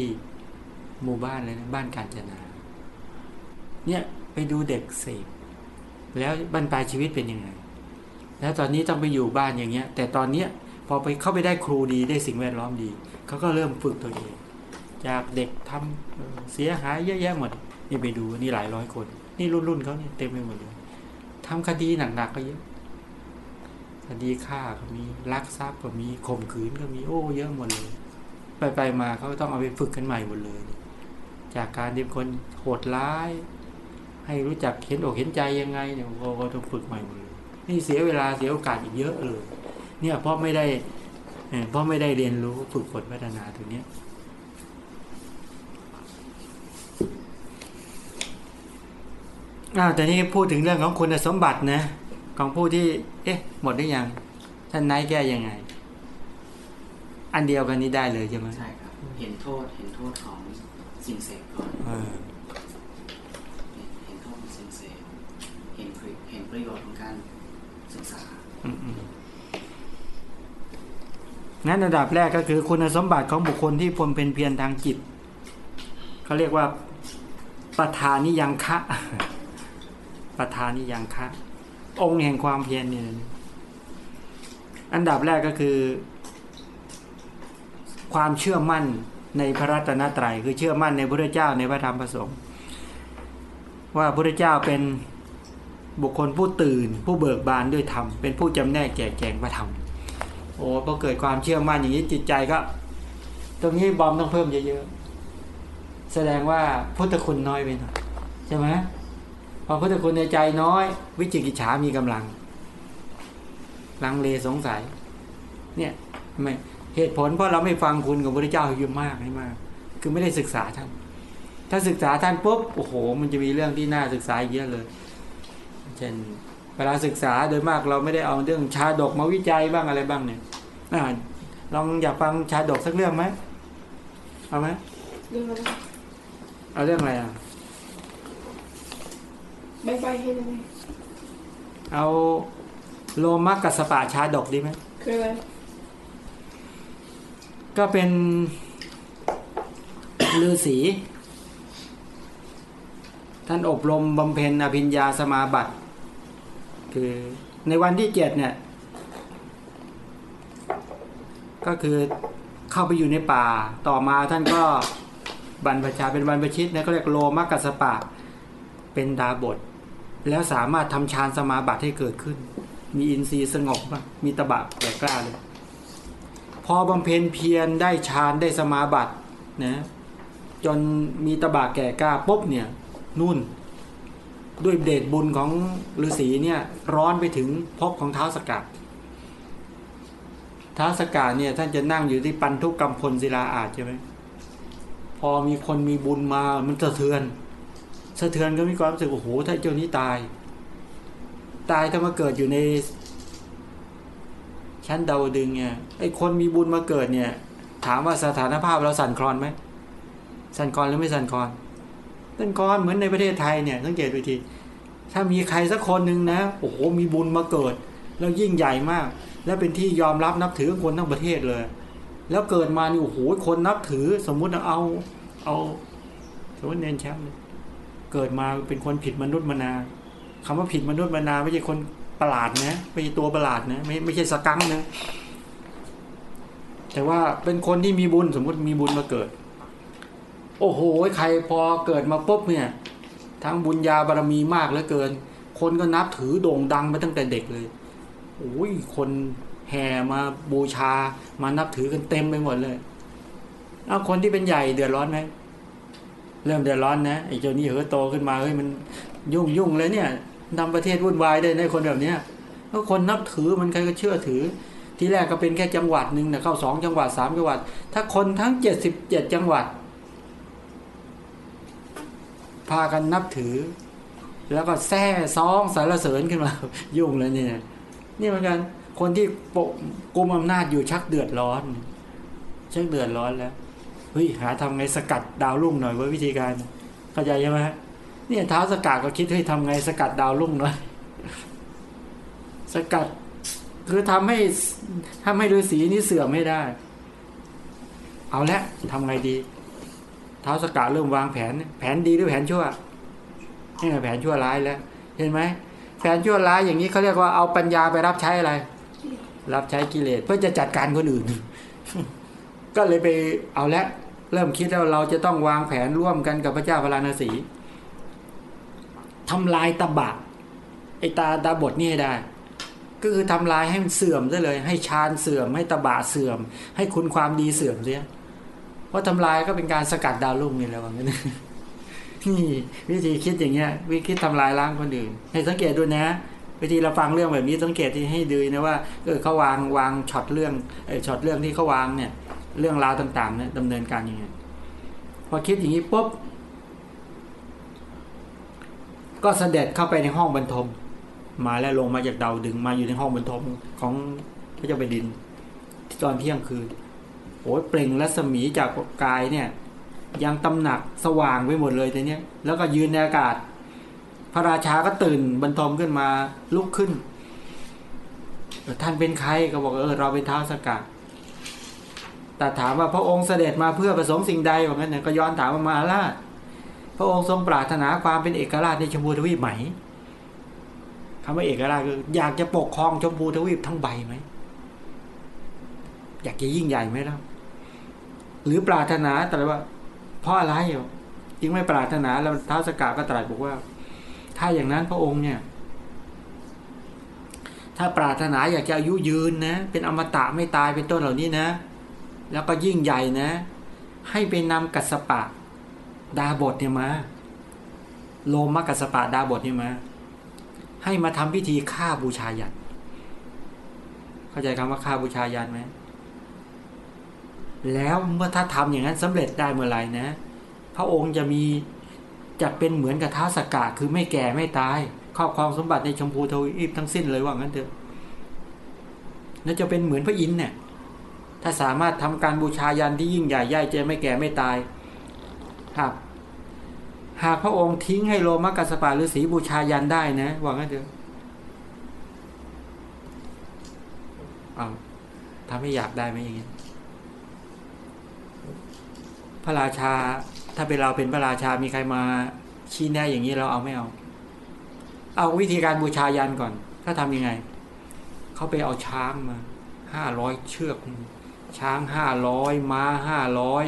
หมู่บ้านเลยนะบ้านกาญจนา เนี่ยไปดูเด็กเสพแล้วบรรปลายชีวิตเป็นยังไง แล้วตอนนี้ต้องไปอยู่บ้านอย่างเงี้ย แต่ตอนเนี้ย พอไปเข้าไปได้ครูดีได้สิ่งแวดล้อมดี เขาก็เริ่มฝึกตัวเอง จากเด็กทำเอ่อเสียหายเยอะแยะหมด นี่ไปดูนี่หลายร้อยคน นี่รุ่นรุ่นเขาเนี่ยเต็มไปหมดเลยทำคดีหนักๆก็เยอะคดีฆ่าก็มีลักทรัพย์ก็มีข่มขืนก็มีโอ้เยอะหมดเลย ไปไปมาเขาต้องเอาไปฝึกกันใหม่หมดเลย จากการที่คนโหดร้าย ให้รู้จักเห็นอกเห็นใจยังไงเนี่ยก็ต้องฝึกใหม่หมดเลยนี่เสียเวลาเสียโอกาสอีกเยอะเลย เนี่ยเพราะไม่ได้เอ่อเพราะไม่ได้เรียนรู้ฝึกฝนพัฒนาตรงเนี้ยอ้าวแต่นี่พูดถึงเรื่องของคุณสมบัตินะ ของผู้ที่ เอ๊ะ หมดได้ยัง ท่านนายแก้ยังไง อันเดียวกันนี้ได้เลยใช่ไหมใช่ครับ เห็นโทษเห็นโทษของสิ่งเสพก่อนเออเห็นเห็นโทษของสิ่งเสพเห็นประเห็นประโยชน์ของการศึกษา อืมอืม งั้นอันดับแรกก็คือคุณสมบัติของบุคคลที่พลเป็นเพียรทางจิตเขาเรียกว่าประธานิยังคะประธานิยังคะ องค์แห่งความเพียรเนี่ยอันดับแรกก็คือ ความเชื่อมั่นในพระรัตนตรัยคือเชื่อมั่นในพระเจ้าในพระธรรมประสงค์ว่าพระเจ้าเป็นบุคคลผู้ตื่น ผู้เบิกบานด้วยธรรมเป็นผู้จำแนกแจกแจงพระธรรม โอ้พอเกิดความเชื่อมั่นอย่างนี้จิตใจก็ ตรงนี้บอมต้องเพิ่มเยอะๆ แสดงว่าพุทธคุณน้อยไปหน่อยใช่ไหมพอพุทธคุณในใจน้อย วิจิกิจฉามีกำลัง ลังเลสงสัย เนี่ยไม่เหตุผลเพราะเราไม่ฟังคุณของพระเจ้าเยอะมากให้มาก คือไม่ได้ศึกษาท่าน ถ้าศึกษาท่านปุ๊บโอ้โห มันจะมีเรื่องที่น่าศึกษาเยอะเลย เช่น เวลาศึกษาโดยมากเราไม่ได้เอาเรื่องชาดกมาวิจัยบ้างอะไรบ้างเนี่ยอ่าลองอยากฟังชาดกสักเรื่องไหมเอาไหมเรื่องอะไรเอาเรื่องอะไรอะใบใบให้ได้ไหมเอาโลมักกัสปะชาดกดีไหมคืออะไรก็เป็นฤาษีท่านอบรมบำเพ็ญอภิญญาสมาบัติ คือในวันที่เจ็ดเนี่ย ก็คือเข้าไปอยู่ในป่า ต่อมาท่านก็บรรพชาเป็นบรรพชิตนะก็เรียกโลมักกัสปะ เป็นดาบท แล้วสามารถทำฌานสมาบัติให้เกิดขึ้น มีอินทรีย์สงบบ้างมีตบะแก่กล้าเลย พอบำเพ็ญเพียรได้ฌานได้สมาบัตินะจนมีตบะแก่กล้าปุ๊บเนี่ยนู่น ด้วยเดชบุญของฤาษีเนี่ยร้อนไปถึงภพของเท้าสกัดท้าสกัดเนี่ยท่านจะนั่งอยู่ที่ปันทุกกรรมพลศิลาอาจใช่ไหมพอมีคนมีบุญมามันสะเทือนสะเทือนก็มีความรู้สึกโอ้โหถ้าเจ้านี้ตาย ตายถ้ามาเกิดอยู่ในชั้นดาวดึงเนี่ยไอ้คนมีบุญมาเกิดเนี่ย ถามว่าสถานภาพเราสั่นคลอนไหมสั่นคลอนหรือไม่สั่นคลอน สั่นคลอนเหมือนในประเทศไทยเนี่ยสังเกตดูทีถ้ามีใครสักคนหนึ่งนะโอ้โหมีบุญมาเกิด แล้วยิ่งใหญ่มาก แล้วเป็นที่ยอมรับนับถือคนทั้งประเทศเลย แล้วเกิดมานี่โอ้โหคนนับถือสมมุติเอาเอาสมมติเนนแชมป์เนี่ยเกิดมาเป็นคนผิดมนุษย์มนาคำว่าผิดมนุษย์มนาไม่ใช่คนประหลาดนะไม่ใช่ตัวประหลาดนะไม่ไม่ใช่สกังนะแต่ว่าเป็นคนที่มีบุญสมมติมีบุญมาเกิด โอ้โหใครพอเกิดมาปุ๊บเนี่ย ทั้งบุญญาบารมีมากเหลือเกิน คนก็นับถือโด่งดังมาตั้งแต่เด็กเลยโอ้ยคนแห่มาบูชามานับถือกันเต็มไปหมดเลยเอาคนที่เป็นใหญ่เดือดร้อนไหมเริ่มเดือดร้อนนะไอ้เจ้านี่เหอโตขึ้นมาเฮ้ยมันยุ่งยุ่งเลยเนี่ยนำประเทศวุ่นวายได้ในคนแบบเนี้ยแล้วคนนับถือมันใครก็เชื่อถือ ที่แรกก็เป็นแค่จังหวัดหนึ่งนะเข้าสองจังหวัดสามจังหวัด ถ้าคนทั้งเจ็ดสิบเจ็ดจังหวัด พากันนับถือ แล้วก็แซ่ซองสารเสริญขึ้นมา ยุ่งเลยเนี่ยนี่เหมือนกันคนที่ปกกุมอำนาจอยู่ชักเดือดร้อน ชักเดือดร้อนแล้วเฮ้ยหาทำไงสกัดดาวรุ่งหน่อยว่าวิธีการเข้าใจใช่ไหมเนี่ยเท้าสกัดก็คิดให้ทำไงสกัดดาวรุ่งหน่อยสกัดคือทำให้ทำให้ฤาษีนี้เสื่อมไม่ได้ เอาละทำไงดี ท้าสกัดเริ่มวางแผน แผนดีหรือแผนชั่วนี่แผนชั่วร้ายแล้ว เห็นไหมแผนชั่วร้ายอย่างนี้เขาเรียกว่าเอาปัญญาไปรับใช้อะไร รับใช้กิเลสเพื่อจะจัดการคนอื่น ก็เลยไปเอาละเริ่มคิดแล้วเราจะต้องวางแผนร่วมกันกับพระเจ้าพระราณสีทำลายตบะไอตาตาบทนี่ให้ได้ ก็คือทำลายให้มันเสื่อมซะเลย ให้ฌานเสื่อม ให้ตบะเสื่อม ให้คุณความดีเสื่อมเสีย เพราะทำลายก็เป็นการสกัดดาวรุ่งนี่แหละว่างั้นนี่วิธีคิดอย่างเงี้ย วิธีคิดทำลายล้างคนอื่น ให้สังเกตดูนะวิธีเราฟังเรื่องแบบนี้สังเกตที่ให้ดูนะว่าเออเขาวางวางช็อตเรื่องเออช็อตเรื่องที่เขาวางเนี่ย เรื่องราวต่างๆเนี่ยดำเนินการยังไงพอคิดอย่างนี้ปุ๊บก็เสด็จเข้าไปในห้องบรรทม มาแล้วลงมาจากดาวดึงมาอยู่ในห้องบรรทมของพระเจ้าแผ่นดินตอนเที่ยงคืน อ้ยเปล่งรัศมีจากกายเนี่ย ยังตำหนักสว่างไปหมดเลยทีเนี้ยแล้วก็ยืนในอากาศ พระราชาก็ตื่นบรรทมขึ้นมาลุกขึ้นท่านเป็นใครก็บอกเออเราเป็นเท้าสกัดแต่ถามว่าพระองค์เสด็จมาเพื่อประสงค์สิ่งใดว่างั้นเนี่ยก็ย้อนถามว่ามาล่าพระองค์ทรงปรารถนาความเป็นเอกราชในชมพูทวีปไหมคำว่าเอกราชคืออยากจะปกครองชมพูทวีปทั้งใบไหม อยากจะยิ่งใหญ่ไหมล่ะ หรือปรารถนาแต่ว่า เพราะอะไรอ่งไม่ปรารถนาแล้วท้าวสกาก็ตรัสบอกว่า ถ้าอย่างนั้นพระองค์เนี่ย ถ้าปรารถนาอยากจะอายุยืนนะ เป็นอมตะไม่ตายเป็นต้นเหล่านี้นะ แล้วก็ยิ่งใหญ่นะ ให้ไปนำกัสปะ ดาบทเนี่ยมาโลมกัสปะดาบทเนี่ยมา ให้มาทำพิธีฆ่าบูชายันเข้าใจคำว่าฆ่าบูชายันไหม แล้วเมื่อถ้าทำอย่างนั้นสำเร็จได้เมื่อไหร่นะ พระองค์จะมีจะเป็นเหมือนกับท้าสกกะคือไม่แก่ไม่ตายครอบครองสมบัติในชมพูทวีปทั้งสิ้นเลยว่างั้นเถอะแล้วจะเป็นเหมือนพระอินทร์เนี่ยถ้าสามารถทำการบูชายันที่ยิ่งใหญ่ใหญ่จะไม่แก่ไม่ตายหากหากพระองค์ทิ้งให้โลมกัสปะหรือสีบูชายันได้นะว่างั้นเถอะเอาทำให้อยากได้ไหมอย่างนี้ พระราชา ถ้าเป็นเราเป็นพระราชามีใครมาชี้แนะอย่างนี้เราเอาไม่เอา เอาวิธีการบูชายันก่อนเขาทำยังไง เขาไปเอาช้างมาห้าร้อยเชือก ช้างห้าร้อยม้าห้าร้อย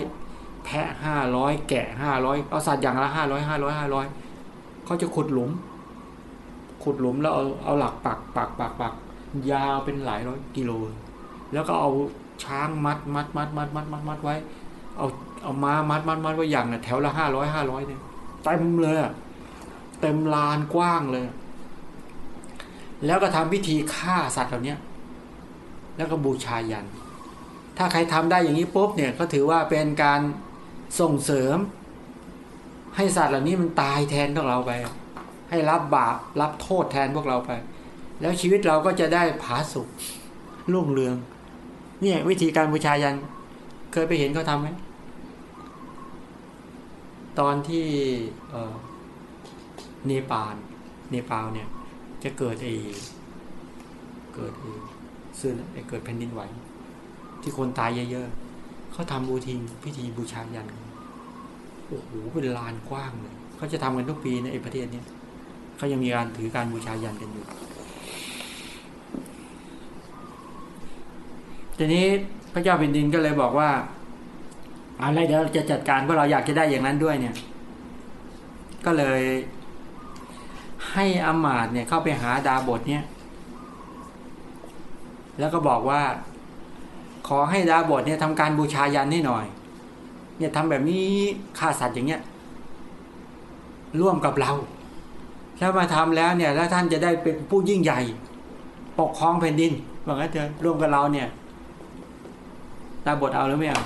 แพะห้าร้อยแกะห้าร้อยเอาสัตว์อย่างละห้าร้อยห้าร้อยห้าร้อยเขาจะขุดหลุม ขุดหลุมแล้วเอาเอาหลักปักปักปักปักยาวเป็นหลายร้อยกิโล แล้วก็เอาช้างมัดมัดมัดมัดมัดมัดมัดไว้ เอา เอามามัดมัดมัดไว้อย่างนี่ยแถวละห้าร้อยห้าร้อยเนี่ยเต็มเลยเต็มลานกว้างเลย แล้วก็ทำพิธีฆ่าสัตว์เหล่านี้แล้วก็บูชายัน ถ้าใครทำได้อย่างนี้ปุ๊บเนี่ยก็ถือว่าเป็นการส่งเสริม ให้สัตว์เหล่านี้มันตายแทนพวกเราไป ให้รับบาปรับโทษแทนพวกเราไป แล้วชีวิตเราก็จะได้ผาสุกรุ่งเรือง เนี่ยวิธีการบูชายัน เคยไปเห็นเขาทำไหม ตอนที่เนปาลเนปาลเนี่ย จะเกิดไอเกิดไอซึ่งไอเกิดแผ่นดินไหว ที่คนตายเยอะๆเขาทำบูทีพิธีบูชายันโอ้โหเป็นลานกว้างเลยเขาจะทำกันทุกปีในไอประเทศนี้เขายังมีการถือการบูชายันกันอยู่ทีนี้พระเจ้าแผ่นดินก็เลยบอกว่า อะไรเดี๋ยวเราจะจัดการเพราะเราอยากจะได้อย่างนั้นด้วยเนี่ย ก็เลย ให้อมาตเนี่ยเข้าไปหาดาบทเนี่ย แล้วก็บอกว่า ขอให้ดาบทเนี่ยทำการบูชายันให้หน่อย เนี่ยทำแบบนี้ฆ่าสัตว์อย่างเงี้ย ร่วมกับเราถ้ามาทำแล้วเนี่ย แล้วท่านจะได้เป็นผู้ยิ่งใหญ่ ปกครองแผ่นดินว่างั้นเถอะร่วมกับเราเนี่ยดาบทเอาหรือไม่เอา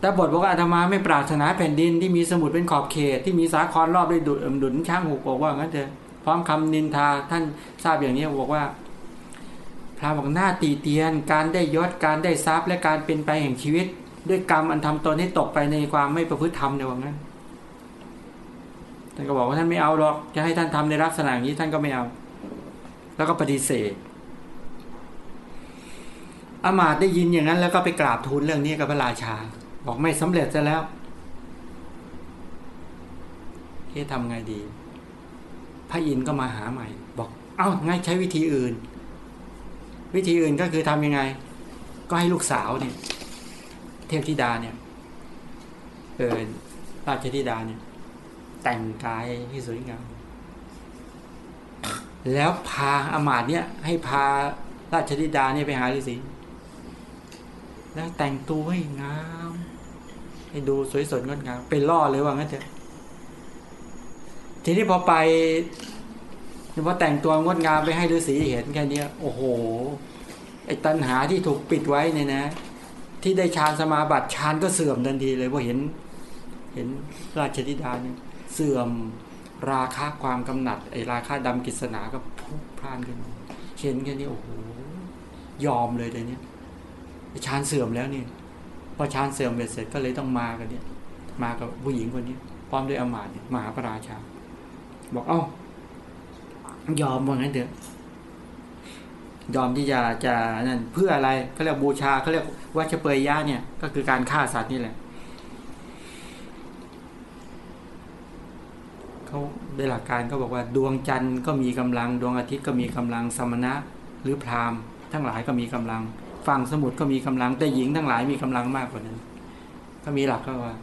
แต่บทบอกว่าอาตมาไม่ปรารถนาแผ่นดินที่มีสมุทรเป็นขอบเขต ที่มีสาครรอบด้วยดุดุนช่างหูบอกว่างั้นเถอะพร้อมคำนินทาท่านทราบอย่างนี้บอกว่า พระบอกหน้าตีเตียน การได้ยศการได้ทรัพย์และการเป็นไปแห่งชีวิต ด้วยกรรมอันทำตนให้ตกไปในความไม่ประพฤติธรรมในว่างั้นท่านก็บอกว่าท่านไม่เอาหรอกจะให้ท่านทำในลักษณะอย่างนี้ท่านก็ไม่เอา แล้วก็ปฏิเสธอามาตได้ยินอย่างนั้น แล้วก็ไปกราบทูลเรื่องนี้กับพระราชา บอกไม่สำเร็จซะแล้วเฮ้ทำไงดี พระอินทร์ก็มาหาใหม่ บอกเอ้าไงใช้วิธีอื่น วิธีอื่นก็คือทำยังไง ก็ให้ลูกสาวเนี่ย เทพธิดาเนี่ยเออราชธิดาเนี่ย แต่งกายให้สวยงามแล้วพาอามาตเนี่ย ให้พาราชธิดาเนี่ยไปหาฤาษีแล้วแต่งตัวให้งาม ให้ดูสวยสดงดงามเป็นล่อเลยว่างั้นเถอะทีนี้พอไปพอแต่งตัวงดงามไปให้ฤาษีเห็นแค่นี้โอ้โหไอ้ตัณหาที่ถูกปิดไว้เนี่ยนะ ที่ได้ฌานสมาบัติฌานก็เสื่อมทันทีเลยพราะเห็น เห็นราชธิดาเนี่ยเสื่อมราคะความกำหนัด ไอ้ราคะดำกิศนาก็พุพล่านขึ้นเห็นแค่นี้โอ้โหยอมเลยเดี๋ยวนี้ฌานเสื่อมแล้วนี่ พอฌานเสื่อมเสร็จก็เลยต้องมากันเนี่ย มากับผู้หญิงคนนี้พร้อมด้วยอมาตย์เนี่ยมหาพระราชา บอกเอ้ายอมว่างั้นเถอะยอมที่จะจะนั่นเพื่ออะไรเขาเรียกบูชาเขาเรียกวัชเปยยะเนี่ย ก็คือการฆ่าสัตว์นี่แหละเขาในหลักการเขาบอกว่าดวงจันทร์ก็มีกำลัง ดวงอาทิตย์ก็มีกำลังสมณะหรือพราหมณ์ทั้งหลายก็มีกำลัง ฝั่งสมุทรก็มีกำลัง แต่หญิงทั้งหลายมีกำลังมากกว่านั้น ก็มีหลักก็ว่า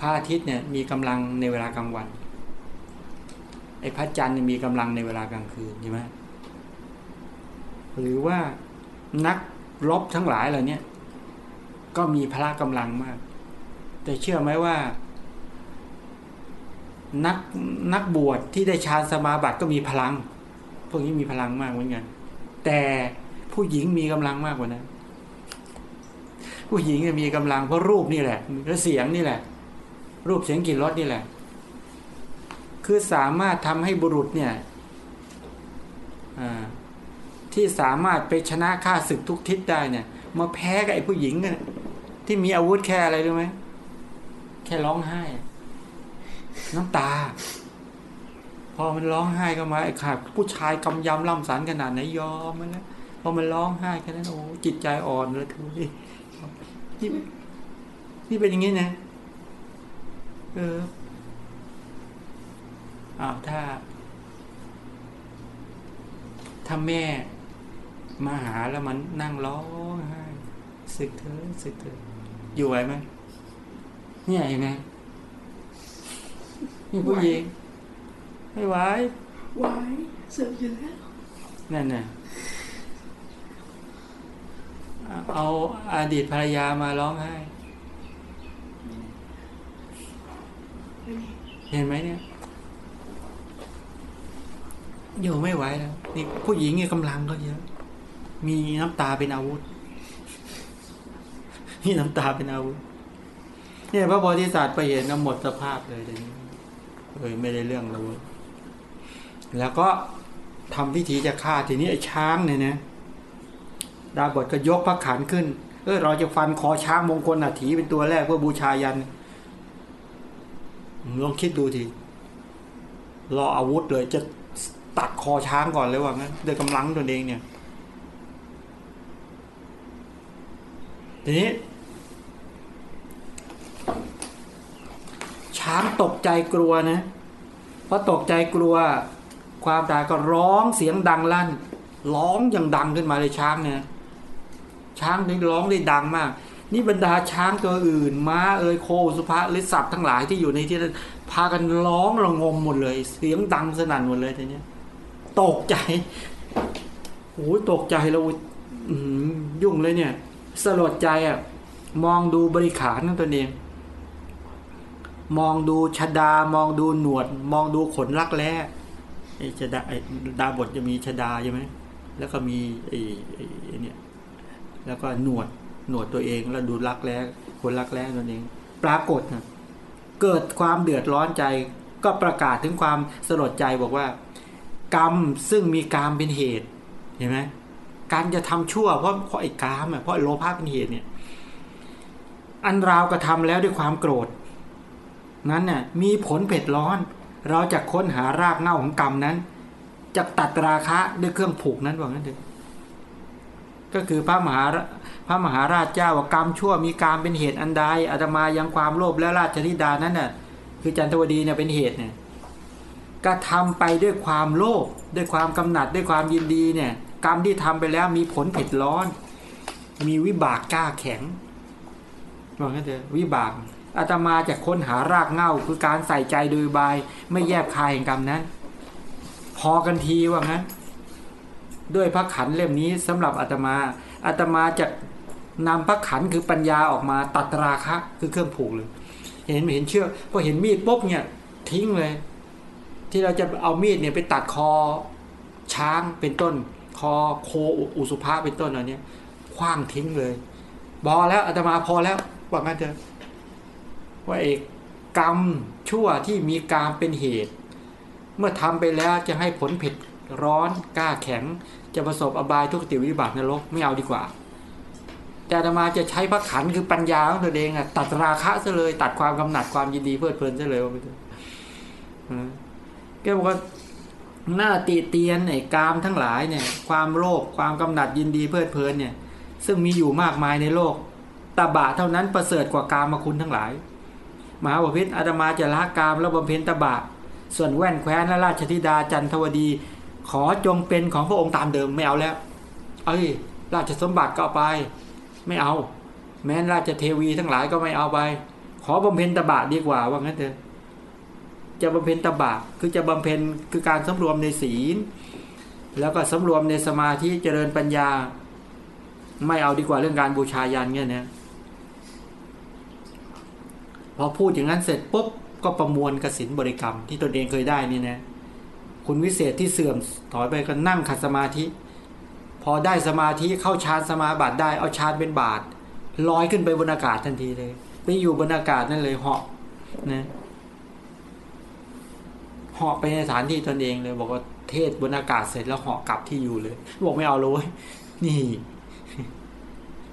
พระอาทิตย์เนี่ยมีกำลังในเวลากลางวันไอ้พระจันทร์มีกำลังในเวลากลางคืนใช่ไหมหรือว่านักรบทั้งหลายเหล่านี้ก็มีพละกำลังมาก แต่เชื่อไหมว่า นักนักบวชที่ได้ฌานสมาบัติก็มีพลัง พวกนี้มีพลังมากเหมือนกันแต่ ผู้หญิงมีกำลังมากกว่านั้นผู้หญิงมีกำลังเพราะรูปนี่แหละและเสียงนี่แหละ รูปเสียงกลิ่นรสนี่แหละ คือสามารถทำให้บุรุษเนี่ยที่สามารถไปชนะข้าศึกทุกทิศได้เนี่ย มาแพ้กับไอ้ผู้หญิงเนี่ยที่มีอาวุธแค่อะไรรู้ไหมแค่ร้องไห้ น้ำตา พอมันร้องไห้ก็มาไอ้ขาดผู้ชายกำยำล่ำสันขนาดไหนยอมมันแล้ว พอมันร้องไห้แค่นั้นโอ้จิตใจอ่อนเลยทุยนี่นี่เป็นอย่างนี้นะเอออ้าวถ้าถ้าแม่มาหาแล้วมันนั่งร้องไห้สึกเธอสึกเธออยู่ไหวไหมเนี่ยยังไงนี่ผู้หญิงไม่ไหวไว้เสื่อมอยู่แล้วนั่นน่ะ เอาอดีตภรรยามาร้องไห้เห็นไหมเนี่ยอยู่ไม่ไหวแล้วนี่ผู้หญิงเนี่ยกำลังก็เยอะ มีน้ำตาเป็นอาวุธนี่น้ำตาเป็นอาวุธเนี่ยพระโพธิสัตว์ไปเห็นก็หมดสภาพเลยเดี๋ยวนี้เอ้ยไม่ได้เรื่องแล้วแล้วก็ทำพิธีจะฆ่าทีนี้ไอ้ช้างเนี่ยนะ ดาบทก็ยกพระขันขึ้น เออเราจะฟันคอช้างมงคลอาถีเป็นตัวแรกเพื่อบูชายันลองคิดดูทีรออาวุธเลยจะตัดคอช้างก่อนเลยว่างั้นด้วยกำลังตัวเองเนี่ย ทีนี้ ช้างตกใจกลัวนะเพราะตกใจกลัว ความตายก็ร้องเสียงดังลั่น ร้องอย่างดังขึ้นมาเลยช้างเนี่ย ช้างนี่ร้องได้ดังมาก นี่บรรดาช้างตัวอื่น ม้าเอยโคสุภาหรือสัตว์ทั้งหลายที่อยู่ในที่นั้นพากันร้องระงมหมดเลย เสียงดังสนั่นหมดเลยทีเนี้ยตกใจโอ้ยตกใจแล้วอื้อหือยุ่งเลยเนี่ย สลดใจอะ มองดูบริขารของตนเอง มองดูชดามองดูหนวด มองดูขนรักแร้ไอ้ชดาไอ้ดาบทจะมีชดาใช่ไหมแล้วก็มีไอ้ไอ้ไอ้เนี่ย แล้วก็หนวดหนวดตัวเอง แล้วดูรักแร้ขนรักแร้ตนเอง ปรากฏนะเกิดความเดือดร้อนใจ ก็ประกาศถึงความสลดใจบอกว่า กรรมซึ่งมีกรรมเป็นเหตุเห็นไหมการจะทำชั่วเพราะเพราะไอ้กามอะเพราะโลภะเป็นเหตุเนี่ย อันราวกระทำแล้วด้วยความโกรธ นั้นน่ะมีผลเผ็ดร้อน เราจะค้นหารากเง้าของกรรมนั้นจะตัดราคะด้วยเครื่องผูกนั้นว่างั้นเถอะ ก็คือพระมหาพระมหาราชเจ้าว่ากรรมชั่วมีกรรมเป็นเหตุอันใดอาตมายังความโลภและราชธิดานั้นน่ะคือจันทวดีเนี่ยเป็นเหตุเนี่ยกระทำไปด้วยความโลภด้วยความกำหนัดด้วยความยินดีเนี่ยกรรมที่ทำไปแล้วมีผลเผ็ดร้อน มีวิบากกล้าแข็งว่างั้นเถอะวิบากอาตมาจะค้นหารากเง้าคือการใส่ใจโดยบาย ไม่แยบคายแห่งกรรมนั้น พอกันทีว่างั้น ด้วยพระขันเล่มนี้สำหรับอาตมาอาตมาจะนำพระขันคือปัญญาออกมาตัดราคะคือเครื่องผูกเลย เห็นเห็นเชื่อพอเห็นมีดปุ๊บเนี่ยทิ้งเลย ที่เราจะเอามีดเนี่ยไปตัดคอช้างเป็นต้น คอโคอุสุภาเป็นต้นอันเนี้ยคว้างทิ้งเลยบอแล้วอาตมาพอแล้วว่างั้นเถอะว่าเอกกรรมชั่วที่มีกรรมเป็นเหตุ เมื่อทำไปแล้วจะให้ผลผ็ด ร้อนกล้าแข็ง จะประสบอบายทุกติวิบัตินรกไม่เอาดีกว่า แต่อาตมาจะใช้พระขันคือปัญญาของตัวเองอะตัดราคะซะเลย ตัดความกำหนัดความยินดีเพลิดเพลินซะเลยว่าไปเถอะแกบอกว่าหน้าตีเตียนไอ้กามทั้งหลายเนี่ย ความโลภความกำหนัดยินดีเพลิดเพลินเนี่ย ซึ่งมีอยู่มากมายในโลกตบะเท่านั้นประเสริฐกว่ากามคุณทั้งหลาย มหาบพิษอาตมาจะละกามแล้วบำเพ็ญตบะ ส่วนแว่นแคว้นและราชธิดาจันทวดี ขอจงเป็นของพระองค์ตามเดิมไม่เอาแล้ว เอ้ย ราชสมบัติก็ไป ไม่เอา แม้นราชเทวีทั้งหลายก็ไม่เอาไป ขอบำเพ็ญตบะดีกว่าว่างั้นเถอะจะบำเพ็ญตบะคือจะบำเพ็ญคือการสำรวมในศีล แล้วก็สำรวมในสมาธิเจริญปัญญา ไม่เอาดีกว่าเรื่องการบูชายันเนี่ยนะพอพูดอย่างนั้นเสร็จปุ๊บก็ประมวลกสินบริกรรมที่ตนเองเคยได้นี่นะ คุณวิเศษที่เสื่อมถอยไปก็นั่งขัดสมาธิ พอได้สมาธิเข้าฌานสมาบัติได้เอาฌานเป็นบาทลอยขึ้นไปบนอากาศทันทีเลยไปอยู่บนอากาศนั่นเลยเหาะนะเหาะไปในสถานที่ตนเองเลย บอกว่าเทศบนอากาศเสร็จแล้วเหาะกลับที่อยู่เลย บอกไม่เอาเลยเว้ยนี่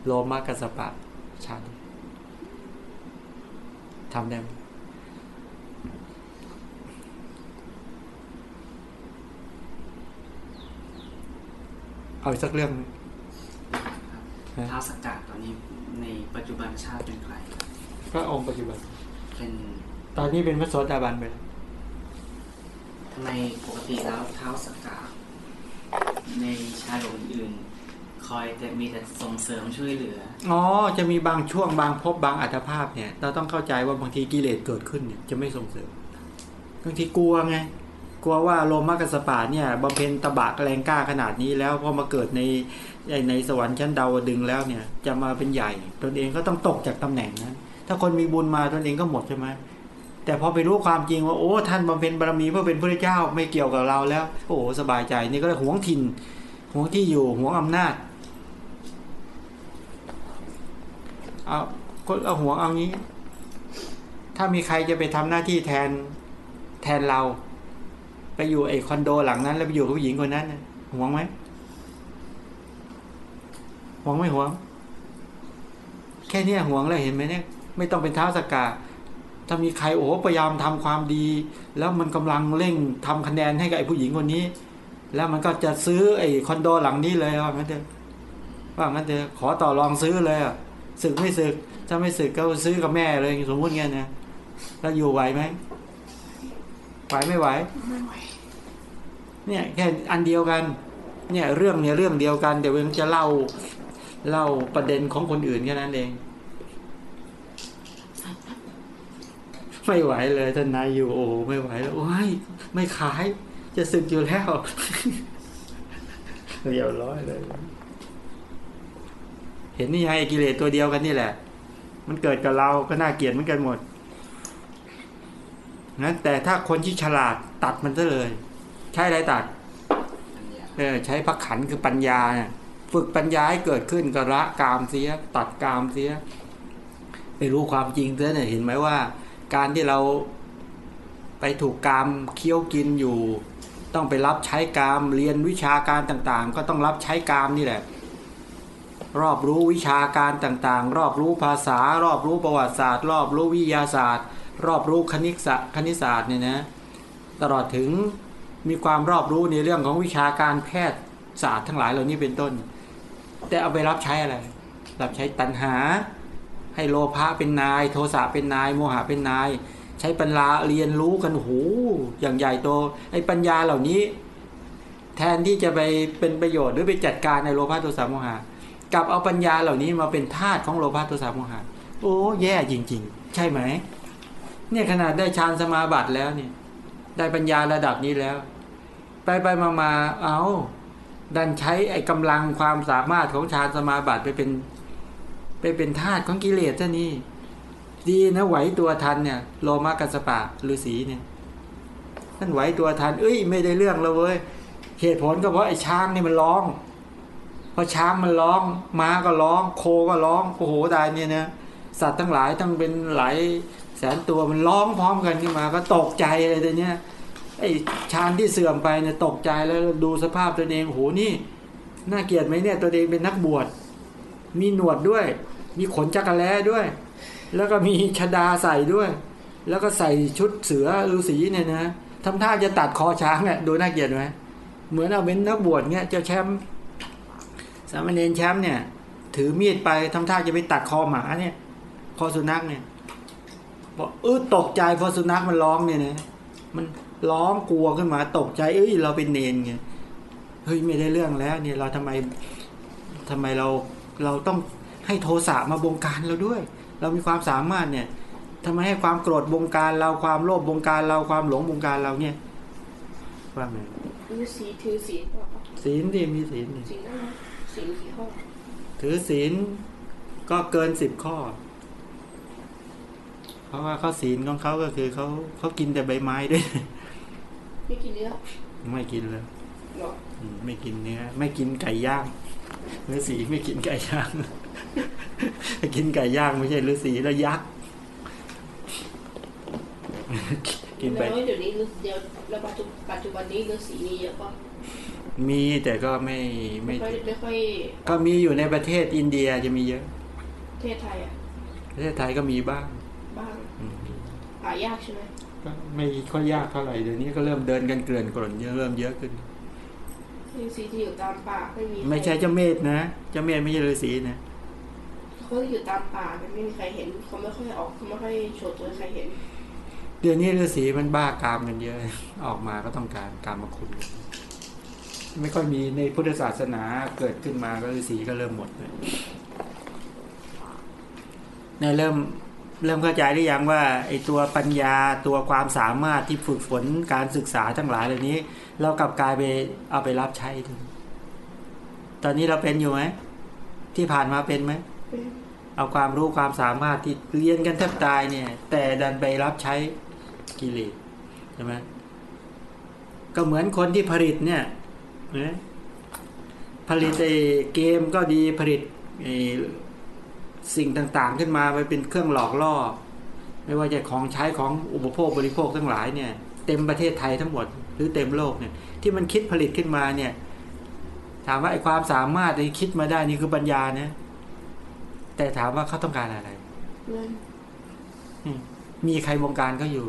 โลมากัสสปะฌานทำได้ไหม เอาอีกสักเรื่องฮะท้าวสกกัดตอนนี้ในปัจจุบันชาติเป็นใคร พระองค์ปัจจุบัน เป็นตอนนี้เป็นพระโสดาบันไปแล้วทำไมปกติแล้วท้าวสกกัดในชาดกอื่นๆคอยแต่มีแต่ส่งเสริมช่วยเหลือ อ๋อ จะมีบางช่วงบางภพบางอัตภาพเนี่ย เราต้องเข้าใจว่าบางทีกิเลสเกิดขึ้นเนี่ยจะไม่ส่งเสริม บางทีกลัวไง กลัวว่าโลมากัสปะเนี่ยบำเพ็ญตบะแรงกล้าขนาดนี้แล้วพอมาเกิดในในสวรรค์ชั้นดาวดึงแล้วเนี่ย จะมาเป็นใหญ่ตนเองก็ต้องตกจากตำแหน่งนั้น ถ้าคนมีบุญมาตนเองก็หมดใช่ไหมแต่พอไปรู้ความจริงว่าโอ้ท่านบำเพ็ญบารมีเพื่อเป็นพระเจ้าไม่เกี่ยวกับเราแล้ว โอ้สบายใจนี่ก็เลยหวงถิ่นหวงที่อยู่หวงอำนาจเอาก็เอาหวงเอางี้ ถ้ามีใครจะไปทำหน้าที่แทนแทนเรา ไปอยู่ไอ้คอนโดหลังนั้น แล้วไปอยู่กับผู้หญิงคนนั้นน่วงไหมห่วงไม่หวง แค่เนี้ยหวงแล้วเห็นไหมเนี่ย ไม่ต้องเป็นเท้าสกกาถ้ามีใครโอ้พยายามทำความดี แล้วมันกำลังเร่งทำคะแนนให้กับไอ้ผู้หญิงคนนี้ แล้วมันก็จะซื้อไอ้คอนโดหลังนี้เลยว่างั้นเถอะว่างั้นเถอะขอต่อรองซื้อเลยอะศึกไม่ศึก ถ้าไม่ศึกก็ซื้อกับแม่เลยสมมติเงี้ยนะแล้วอยู่ไหวไหม ไหวไม่ไหวไม่ไหวเนี่ยแค่อันเดียวกัน เนี่ยเรื่องเนี่ยเรื่องเดียวกัน เดี๋ยวเองจะเล่าเล่าประเด็นของคนอื่นแค่นั้นเองไม่ไหวเลยท่านนายอยู่โอ้ไม่ไหวแล้วโอ้ยไม่ขาย จะสึกอยู่แล้วเรียบร้อยเลย เห็นนี่ไงกิเลสตัวเดียวกันนี่แหละ มันเกิดกับเราก็น่าเกลียดมัอนกันหมด นะแต่ถ้าคนที่ฉลาดตัดมันซะเลย ใช้อะไรตัดเออใช้พักขันคือปัญญาเนี่ยฝึกปัญญาให้เกิดขึ้นก็ละกามเสีย ตัดกามเสียไปรู้ความจริงเสียเนี่ยเห็นไหมว่า การที่เราไปถูกกามเคี้ยวกินอยู่ ต้องไปรับใช้กามเรียนวิชาการต่างๆ ก็ต้องรับใช้กามนี่แหละ รอบรู้วิชาการต่างๆ รอบรู้ภาษา รอบรู้ประวัติศาสตร์ รอบรู้วิทยาศาสตร์ รอบรู้คณิตศาสตร์คณิตศาสตร์เนี่ยนะตลอดถึงมีความรอบรู้ในเรื่องของวิชาการแพทยศาสตร์ทั้งหลายเหล่านี้เป็นต้น แต่เอาไปรับใช้อะไร รับใช้ตัณหา ให้โลภะเป็นนาย โทสะเป็นนาย โมหะเป็นนาย ใช้ปัญญาเรียนรู้กันโหอย่างใหญ่โตไอ้ปัญญาเหล่านี้ แทนที่จะไปเป็นประโยชน์หรือไปจัดการในโลภะโทสะโมหะกลับเอาปัญญาเหล่านี้มาเป็นทาสของโลภะโทสะโมหะโอ้แย่จริง ๆ ใช่ไหม เนี่ยขนาดได้ฌานสมาบัติแล้วเนี่ย ได้ปัญญาระดับนี้แล้ว ไปไปมามาเอาดันใช้ไอ้กำลังความสามารถของฌานสมาบัติไปเป็น ไปเป็นธาตุของกิเลสท่านี้ดีนะไหวตัวทันเนี่ยโลมากัสสปะฤาษีเนี่ยท่านไหวตัวทัน เอ้ย ไม่ได้เรื่องแล้วเว้ยเหตุผลก็เพราะไอ้ช้างนี่มันร้องพอช้างมันร้องม้าก็ร้อง โคก็ร้องโอ้โหตายเนี่ยนะสัตว์ทั้งหลายทั้งเป็นหลาย แสนตัวมันร้องพร้อมกันขึ้นมา ก็ตกใจเลยแต่เนี้ยไอ้ชานที่เสื่อมไปเนี่ยตกใจแล้วดูสภาพตัวเองโหนี่น่าเกลียดไหมเนี่ยตัวเองเป็นนักบวชมีหนวดด้วย มีขนจักรแล้ด้วย แล้วก็มีชดาใส่ด้วย แล้วก็ใส่ชุดเสือฤาษีเนี่ยนะทำท่าจะตัดคอช้างเนี่ยดูน่าเกลียดไหมเหมือนเอาเป็นนักบวชเนี่ยเจ้าแชมป์สามเณรแชมป์เนี่ย ถือมีดไปทำท่าจะไปตัดคอหมาเนี่ย คอสุนัขเนี่ย บอกเออตกใจพอสุนัขมันร้องเนี่ยนะมันร้องกลัวขึ้นมา ตกใจ เอ้ยเราเป็นเนนไงเฮ้ยไม่ได้เรื่องแล้ว เนี่ยเราทำไมทำไมเราเราต้องให้โทสะมาบงการเราด้วย เรามีความสามารถเนี่ยทำไมให้ความโกรธบงการเราความโลภบงการเราความหลงบงการเราเนี่ยว่าไงมีสีถือสีเปล่าศีลที่มีศีลดิสีได้ไหมสีกี่ข้อถือศีลก็เกินสิบข้อ เพราะว่าเขาศีลของเขาก็คือเขาเขากินแต่ใบไม้ด้วย ไม่กินเนื้อไม่กินเลยหรออืมไม่กินเนื้อไม่กินไก่ย่างฤาษีไม่กินไก่ย่างกินไก่ย่างไม่ใช่ฤาษีแล้วยักษ์กินไปแล้วเดี๋ยวนี้ฤาษีเดี๋ยวแล้วปัจจุปัจจุบันนี้ฤาษีมีเยอะปะมีแต่ก็ไม่ไม่ไม่ค่อยไม่ค่อยก็มีอยู่ในประเทศอินเดียจะมีเยอะ ประเทศไทยอะประเทศไทยก็มีบ้างบ้างอืม หายากใช่ไหมก็ไม่ค่อยยากเท่าไหร่เดี๋ยวนี้ก็เริ่มเดินกันเกลื่อนกล่นเยอะเริ่มเยอะขึ้นฤาษีที่อยู่ตามป่าไม่มีไม่ใช่เจ้าเมธนะเจ้าเมธไม่ใช่ฤาษีนะเขาอยู่ตามป่าเนี่ยไม่มีใครเห็นเขาไม่ค่อยออกเขาไม่ค่อยโชว์ตัวให้ใครเห็น เดี๋ยวนี้ฤาษีมันบ้ากามกันเยอะ ออกมาก็ต้องการกามมาคุณ ไม่ค่อยมีในพุทธศาสนาเกิดขึ้นมาก็ฤาษีก็เริ่มหมดเลยเนี่ยเริ่ม เริ่มเข้าใจหรือยังว่าไอ้ตัวปัญญาตัวความสามารถที่ฝึกฝนการศึกษาทั้งหลายเหล่านี้ เรากลับกลายไปเอาไปรับใช้ถึงตอนนี้เราเป็นอยู่ไหมที่ผ่านมาเป็นไหมเป็นเอาความรู้ความสามารถที่เรียนกันแทบตายเนี่ย แต่ดันไปรับใช้กิเลสใช่ไหมก็เหมือนคนที่ผลิตเนี่ยนะผลิตไอ้เกมก็ดีผลิตไอ้ สิ่งต่างๆขึ้นมาไปเป็นเครื่องหลอกล่อ ไม่ว่าจะของใช้ของอุปโภคบริโภคทั้งหลายเนี่ยเต็มประเทศไทยทั้งหมดหรือเต็มโลกเนี่ยที่มันคิดผลิตขึ้นมาเนี่ยถามว่าไอ้ความสามารถที่คิดมาได้นี่คือปัญญานะแต่ถามว่าเขาต้องการอะไรเงินอืมมีใครบงการเขาอยู่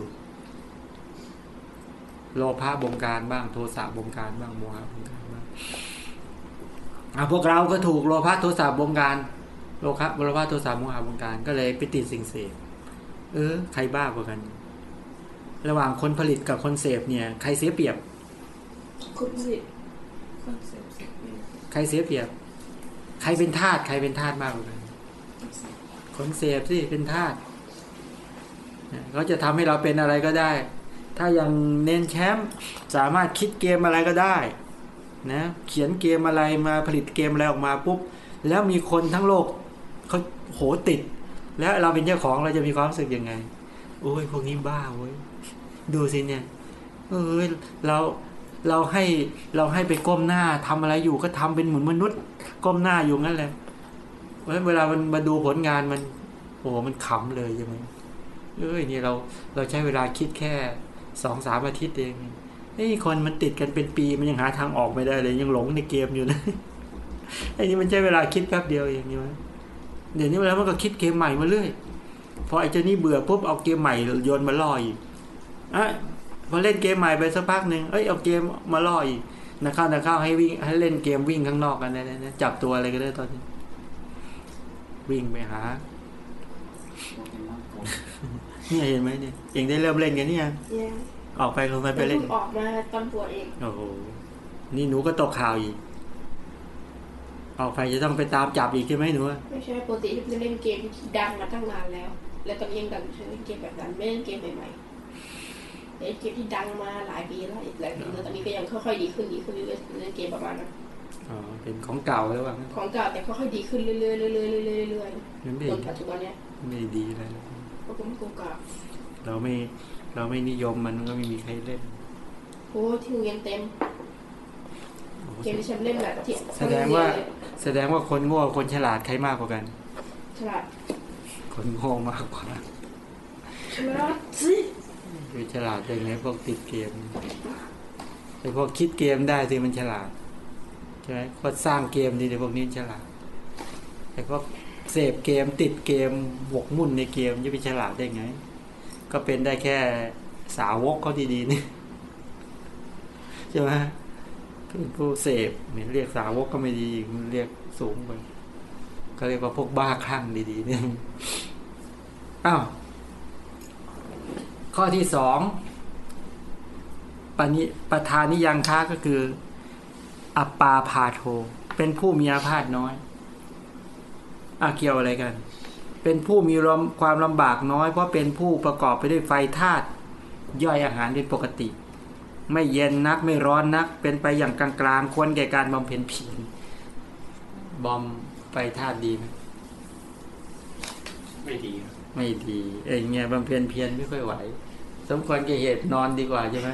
โลภะบงการบ้างโทสะบงการบ้างโมหะบงการบ้างอะพวกเราก็ถูกโลภะโทสะบงการ โลภะโลภะโทสะโมหะบงการ ก็เลยไปติดสิ่งเสพเออ ใครบ้ากว่ากัน ระหว่างคนผลิตกับคนเสพเนี่ย ใครเสียเปรียบคุณสิคนเสพติดเนี่ยใครเสียเปรียบ ใครเป็นทาสใครเป็นทาสมากกว่ากันคนเสพคนเสพสิเป็นทาสเขาจะทำให้เราเป็นอะไรก็ได้ ถ้ายังเน้นแชมป์สามารถคิดเกมอะไรก็ได้นะเขียนเกมอะไรมาผลิตเกมอะไรออกมาปุ๊บ แล้วมีคนทั้งโลก เขาโหติด แล้วเราเป็นเจ้าของเราจะมีความรู้สึกยังไง โอ้ยพวกนี้บ้าเว้ยดูสิเนี่ยเอ้ยเราเราให้เราให้ไปก้มหน้าทำอะไรอยู่ก็ทำเป็นเหมือนมนุษย์ ก้มหน้าอยู่งั้นแหละเพราะฉะนั้นเวลามันมาดูผลงานมันโอ้มันขำเลยใช่ไหมเอ้ยนี่เราเราใช้เวลาคิดแค่สองสามอาทิตย์เองไอ้คนมันติดกันเป็นปีมันยังหาทางออกไม่ได้เลย ยังหลงในเกมอยู่เลยไอ้นี่มันใช้เวลาคิดแป๊บเดียวเองใช่ไหม เดี๋ยวนี้เวลามันก็คิดเกมใหม่มาเรื่อยพอไอ้เจ้านี่เบื่อปุ๊บเอาเกมใหม่โยนมาล่ออีกอะพอเล่นเกมใหม่ไปสักพักหนึ่งเอ้ยเอาเกมมาล่ออีกนะเข้านะเข้าให้วิ่งให้เล่นเกมวิ่งข้างนอกกันนะนะจับตัวอะไรก็ได้ตอนนี้ วิ่งไปหาโปเกมอนโกเนี่ยเห็นไหมเนี่ยเองได้เริ่มเล่นกันนี่ยังเนี่ยออกไปลงไปไปเพิ่เล่นงออกมาตอนปวดเองโอ้โหนี่หนูก็ตกข่าวอีก ออกไปจะต้องไปตามจับอีกใช่ไหมหนูอะไม่ใช่ปกติที่จะเล่นเกมที่ดังมาตั้งนานแล้ว แล้วตอนนี้ยังดังอยู่เล่นเกมแบบนั้นไม่เล่นเกมใหม่ๆเล่นเกมที่ดังมาหลายปีแล้วอีกหลายปีแล้วตอนนี้ก็ยังค่อยๆดีขึ้นดีขึ้นเรื่อยๆเล่นเกมประมาณนั้นอ๋อเป็นของเก่าแล้วว่างั้นของเก่าแต่ค่อยๆดีขึ้นเรื่อยๆเรื่อยๆเรื่อยๆเรื่อยมันไม่ๆจนปัจจุบันเนี้ยไม่ดีเลยโปเกมอนโกเก่าเราไม่เราไม่นิยมมันก็ไม่มีใครเล่นโอ้ที่โรงเรียนเต็ม โอ้โหเกมที่ฉันเล่นแบบที่แสดงว่าแสดงว่าคนโง่กับคนฉลาดใครมากกว่ากัน ฉลาด คนโง่มากกว่าฉลาดสิคือฉลาดได้ไงพวกติดเกมไอ้พวกคิดเกมได้สิมันฉลาดใช่ไหมพวกสร้างเกมดีแต่พวกนี้ฉลาดไอ้พวกเสพเกมติดเกมหมกมุ่นในเกมจะไปฉลาดได้ไง ก็เป็นได้แค่สาวกเขาดีๆนี่ใช่ไหม เป็นผู้เสพเนี่ยเรียกสาวกก็ไม่ดีมันเรียกสูงไปก็เรียกว่าพวกบ้าคลั่งดีๆเนี่ยอ้าวข้อที่สองปณิประธานิยังค้าก็คือ อัปปาพาโท เป็นผู้มีอาพาธน้อยอาเกี่ยวอะไรกัน เป็นผู้มีรมความลำบากน้อย เพราะเป็นผู้ประกอบไปด้วยไฟธาตุย่อยอาหารเป็นปกติ ไม่เย็นนักไม่ร้อนนัก เป็นไปอย่างกลางๆควรแก่การบำเพ็ญเพียรบอมไฟธาตุดีไหมไม่ดีครับไม่ดีเองเนี่ยบำเพ็ญเพียรไม่ค่อยไหว สมควรแก่เหตุนอนดีกว่าใช่ไหม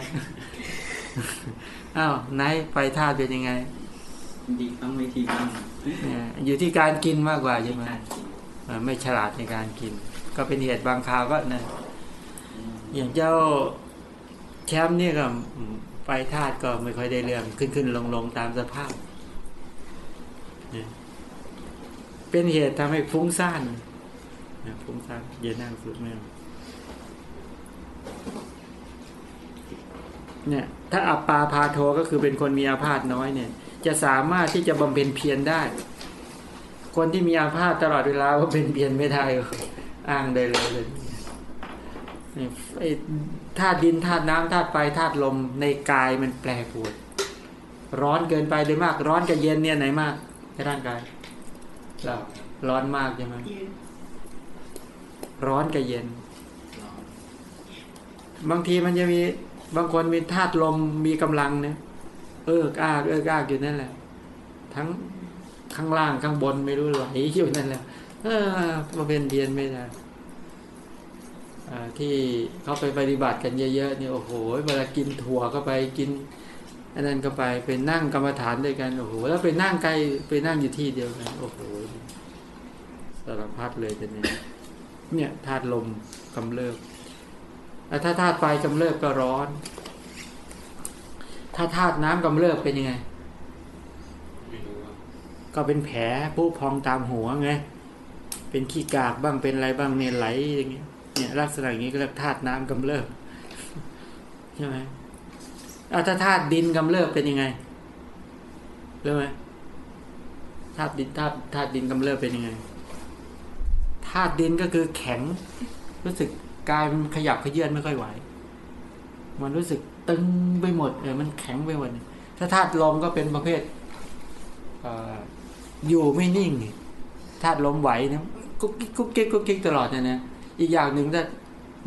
อ้าวไหนายไฟธาตุเป็นยังไง ดีบ้างไม่ดีบ้างเนี่ยอยู่ที่การกินมากกว่าใช่ไหมการกินเออไม่ฉลาดในการกิน ก็เป็นเหตุบางคราวก็นะอืมอย่างเจ้า แชมป์เนี่ยก็ไฟธาตุก็ไม่ค่อยได้เรื่องขึ้นขึ้นลงลงตามสภาพ เป็นเหตุทำให้ฟุ้งซ่านฟุ้งซ่านเย็นนั่งสุดไม่เอเนี่ย ถ้าอัปปาพาโทก็คือเป็นคนมีอาพาธน้อยเนี่ย จะสามารถที่จะบำเพ็ญเพียรได้ คนที่มีอาพาธตลอดเวลาว่าเป็นเพียรไม่ได้อ้างได้เลยเลยไอ้ ธาตุดินธาตุน้ำธาตุไฟธาตุลมในกายมันแปรปรวนร้อนเกินไปหรือมาก ร้อนกับเย็นเนี่ยไหนมากในร่างกายเราร้อนมากใช่ไหมยืนร้อนกับเย็นร้อนบางทีมันจะมีบางคนมีธาตุลมมีกำลังเนี่ยเออกอ้ากเออกอ้ากอยู่นั่นแหละ ทั้งข้างล่างข้างบนไม่รู้ไหลอยู่นั่นแหละ เออมาเป็นเพียนไม่ได้อ่า ที่เขาไปปฏิบัติกันเยอะๆเนี่ยโอ้โหเวลากินถั่วก็ไปกินอันนั้นก็ไปไปนั่งกรรมฐานด้วยกันโอ้โหแล้วไปนั่งใกล้ไปนั่งอยู่ที่เดียวกันโอ้โหสารพัดเลยจะเนี่ยเนี่ยธาตุลมกำเริบแล้วถ้าธาตุไฟกำเริบก็ร้อน ถ้าธาตุน้ำกำเริบเป็นยังไงก็เป็นแผลผู้พองตามหัวไงเป็นขี้กากบ้างเป็นอะไรบ้างเนี่ยไหลอย่างเงี้ย เนี่ยลักษณะอย่างนี้ก็เรียกธาตุน้ำกำเริบใช่ไหมเอาถ้าธาตุดินกำเริบเป็นยังไงรู้ไหมธาตุดินธาตุธาตุดินกำเริบเป็นยังไงธาตุดินก็คือแข็ง รู้สึกกายมันขยับขยื่นไม่ค่อยไหว มันรู้สึกตึงไปหมดเออมันแข็งไปหมดถ้าธาตุลมก็เป็นประเภทเอ่ออยู่ไม่นิ่งธาตุลมไหวนะกุ๊กกิ๊กกุ๊กกิ๊กกุ๊กกิ๊กตลอดเนี่ยนะ อีกอย่างหนึ่งถ้า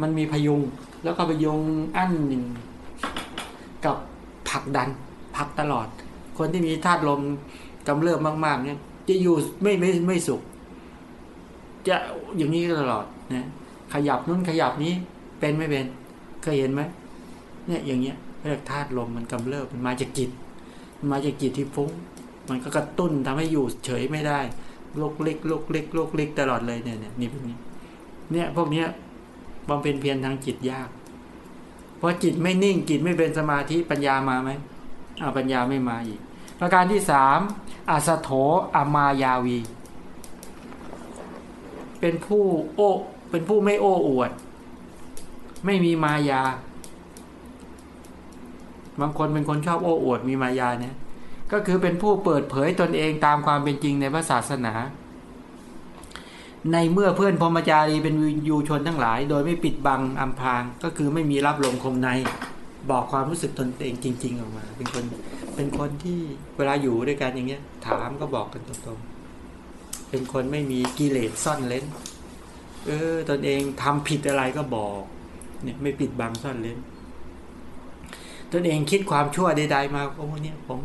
มันมีพยุง แล้วก็พยุงอั้นหนึ่งกับผลักดันผลักตลอด คนที่มีธาตุลมกำเริบมาก ๆ เนี่ย จะอยู่ไม่ไม่ไม่สุข จะอย่างนี้ตลอดนะขยับนู้นขยับนี้เป็นไม่เป็นเคยเห็นไหมเนี่ยอย่างเงี้ยเรียกธาตุลมมันกำเริบมันมาจากจิตมันมาจากจิตที่ฟุ้ง มันก็กระตุ้นทำให้อยู่เฉยไม่ได้โลกเล็กโลกเล็กโลกเล็กตลอดเลยเนี่ยเนี่ยนี่พวกนี้ เนี่ยพวกเนี้ยบำเพ็ญเพียรทางจิตยาก เพราะจิตไม่นิ่งจิตไม่เป็นสมาธิปัญญามาไหมอาปัญญาไม่มาอีก ประการที่สามอาสโถอามายาวี เป็นผู้โอ้เป็นผู้ไม่โอ้อวด ไม่มีมายา บางคนเป็นคนชอบโอ้อวดมีมายาเนี่ยก็คือเป็นผู้เปิดเผยตนเองตามความเป็นจริงในพระศาสนา ในเมื่อเพื่อนพรมจารีเป็นวินยูชนทั้งหลาย โดยไม่ปิดบังอำพรางก็คือไม่มีรับลมคมในบอกความรู้สึกตนเองจริง ๆ ออกมา เป็นคนเป็นคนที่เวลาอยู่ด้วยกันอย่างเงี้ย ถามก็บอกกันตรงๆเป็นคนไม่มีกิเลสซ่อนเล้น เออตนเองทำผิดอะไรก็บอกเนี่ยไม่ปิดบังซ่อนเล้น ตนเองคิดความชั่วใดๆมาโอ้เนี่ยผม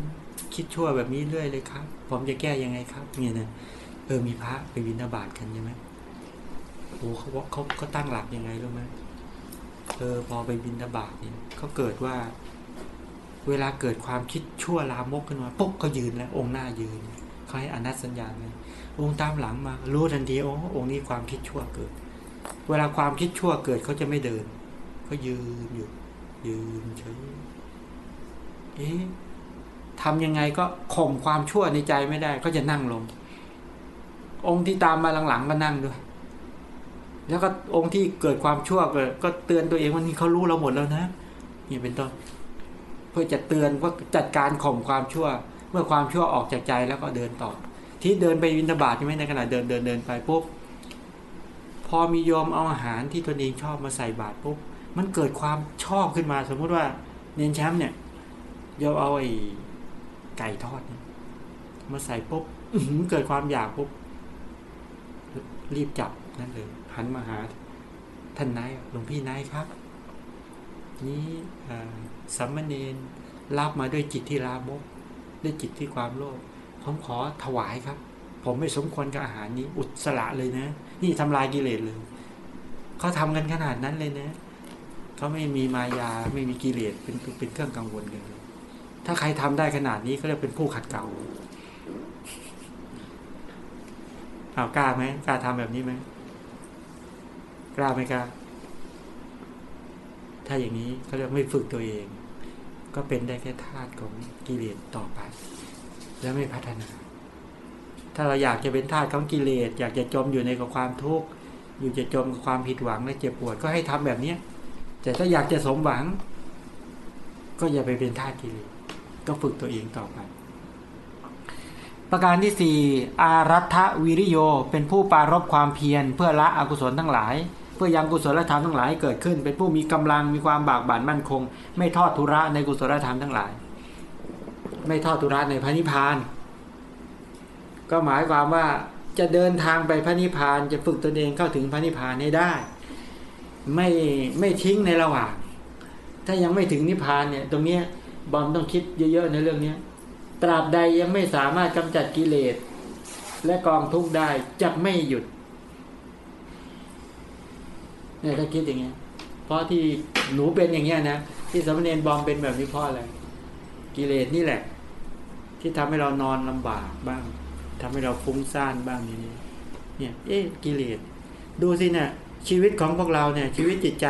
คิดชั่วแบบนี้เรื่อยเลยครับ ผมจะแก้ยังไงครับเนี่ยนะ เออมีพระไปวินาบาตกันใช่ไหมโอ้เขาเขาเขาตั้งหลักยังไงรู้ไหมเออพอไปบินบาตเนี่ยเขาเกิดว่า เวลาเกิดความคิดชั่วลามกขึ้นมาปุ๊บก็ยืนแล้ว องค์หน้ายืนเขาให้อนัตสัญญาณเลยองค์ตามหลังมา รู้ทันทีโอ้องค์นี้ความคิดชั่วเกิด เวลาความคิดชั่วเกิดเขาจะไม่เดินเขายืนอยู่ ยืนเฉยเอ๊ะทำยังไงก็ข่มความชั่วในใจไม่ได้ ก็จะนั่งลง องค์ที่ตามมาหลังๆก็นั่งด้วย แล้วก็องค์ที่เกิดความชั่วเกิดก็เตือนตัวเองว่านี่เขารู้เราหมดแล้วนะนี่เป็นต้น เพื่อจะเตือนว่าจัดการข่มความชั่ว เมื่อความชั่วออกจากใจแล้วก็เดินต่อ ที่เดินไปวินทบาทใช่ไหมในขณะเดินเดินเดินไปปุ๊บพอมีโยมเอาอาหารที่ตนเองชอบมาใส่บาตรปุ๊บมันเกิดความชอบขึ้นมาสมมุติว่าเน้นแชมป์เนี่ยโยมเอาไอ้ไก่ทอดมาใส่ปุ๊บเกิดความอยากปุ๊บ รีบจับนั่นเลยหันมาหาท่านนายหลวงพี่นายครับ นี่อ่าสัมมเนนรับมาด้วยจิตที่ลามกด้วยจิตที่ความโลภผมขอถวายครับ ผมไม่สมควรกับอาหารนี้อุดสละเลยนะ นี่ทำลายกิเลสเลยเขาทำกันขนาดนั้นเลยนะเขาไม่มีมายาไม่มีกิเลสเป็นเป็นเครื่องกังวลกันเลยถ้าใครทำได้ขนาดนี้ก็เรียกเป็นผู้ขัดเกลา เอากล้าไหมกล้าทำแบบนี้ไหมกล้าไหมกล้าถ้าอย่างนี้เขาเรียกไม่ฝึกตัวเอง ก็เป็นได้แค่ธาตุของกิเลสต่อไป แล้วไม่พัฒนา ถ้าเราอยากจะเป็นธาตุของกิเลส อยากจะจมอยู่ในกับความทุกข์อยู่จะจมกับความผิดหวังและเจ็บปวดก็ให้ทำแบบเนี้ยแต่ถ้าอยากจะสมหวัง ก็อย่าไปเป็นธาตุกิเลสก็ฝึกตัวเองต่อไป ประการที่สี่อารัฐวิริโย เป็นผู้ปารบความเพียร เพื่อละอกุศลทั้งหลาย เพื่อยังกุศลธรรมทั้งหลายเกิดขึ้น เป็นผู้มีกำลังมีความบากบั่นมั่นคง ไม่ทอดทุระในกุศลธรรมทั้งหลาย ไม่ทอดทุระในพระนิพพาน ก็หมายความว่าจะเดินทางไปพระนิพพานจะฝึกตนเองเข้าถึงพระนิพพานให้ได้ ไม่ไม่ทิ้งในระหว่าง ถ้ายังไม่ถึงนิพพานเนี่ยตรงเนี้ยบอมต้องคิดเยอะๆในเรื่องเนี้ย ตราบใดยังไม่สามารถกำจัดกิเลส และกองทุกได้จะไม่หยุดเนี่ยถ้าคิดอย่างเงี้ย เพราะที่หนูเป็นอย่างเงี้ยนะที่สามเณรบอมเป็นแบบนี้เพราะอะไรกิเลสนี่แหละ ที่ทำให้เรานอนลำบากบ้างทำให้เราฟุ้งซ่านบ้างนี่เนี่ย เอ๊ะกิเลส ดูสิเนี่ยชีวิตของพวกเราเนี่ย ชีวิตจิตใจ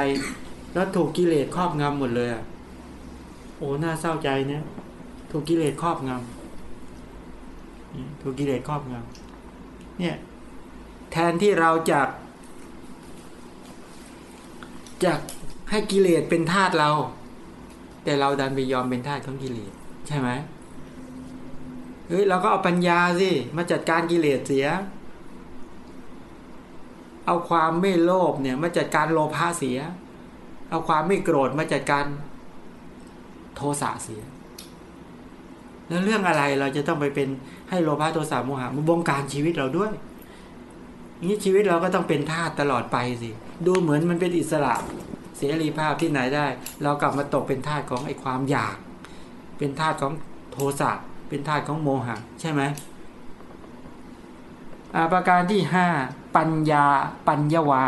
แล้วถูกกิเลสครอบงำหมดเลยอะโอ้น่าเศร้าใจเนี่ย ถูกกิเลสครอบงำถูกกิเลสครอบงำเนี่ยแทนที่เราจะจะให้กิเลสเป็นทาสเรา แต่เราดันไปยอมเป็นทาสของกิเลสใช่ไหมเฮ้ยเราก็เอาปัญญาสิมาจัดการกิเลสเสีย เอาความไม่โลภเนี่ยมาจัดการโลภะเสีย เอาความไม่โกรธมาจัดการโทสะเสีย แล้วเรื่องอะไรเราจะต้องไปเป็นให้โลภะโทสะโมหะมันบงการชีวิตเราด้วยนี้ชีวิตเราก็ต้องเป็นทาสตลอดไปสิดูเหมือนมันเป็นอิสระเสรีภาพที่ไหนได้ เรากลับมาตกเป็นทาสของไอ้ความอยาก เป็นทาสของโทสะเป็นทาสของโมหะใช่ไหมอาประการที่ห้าปัญญาปัญญาวา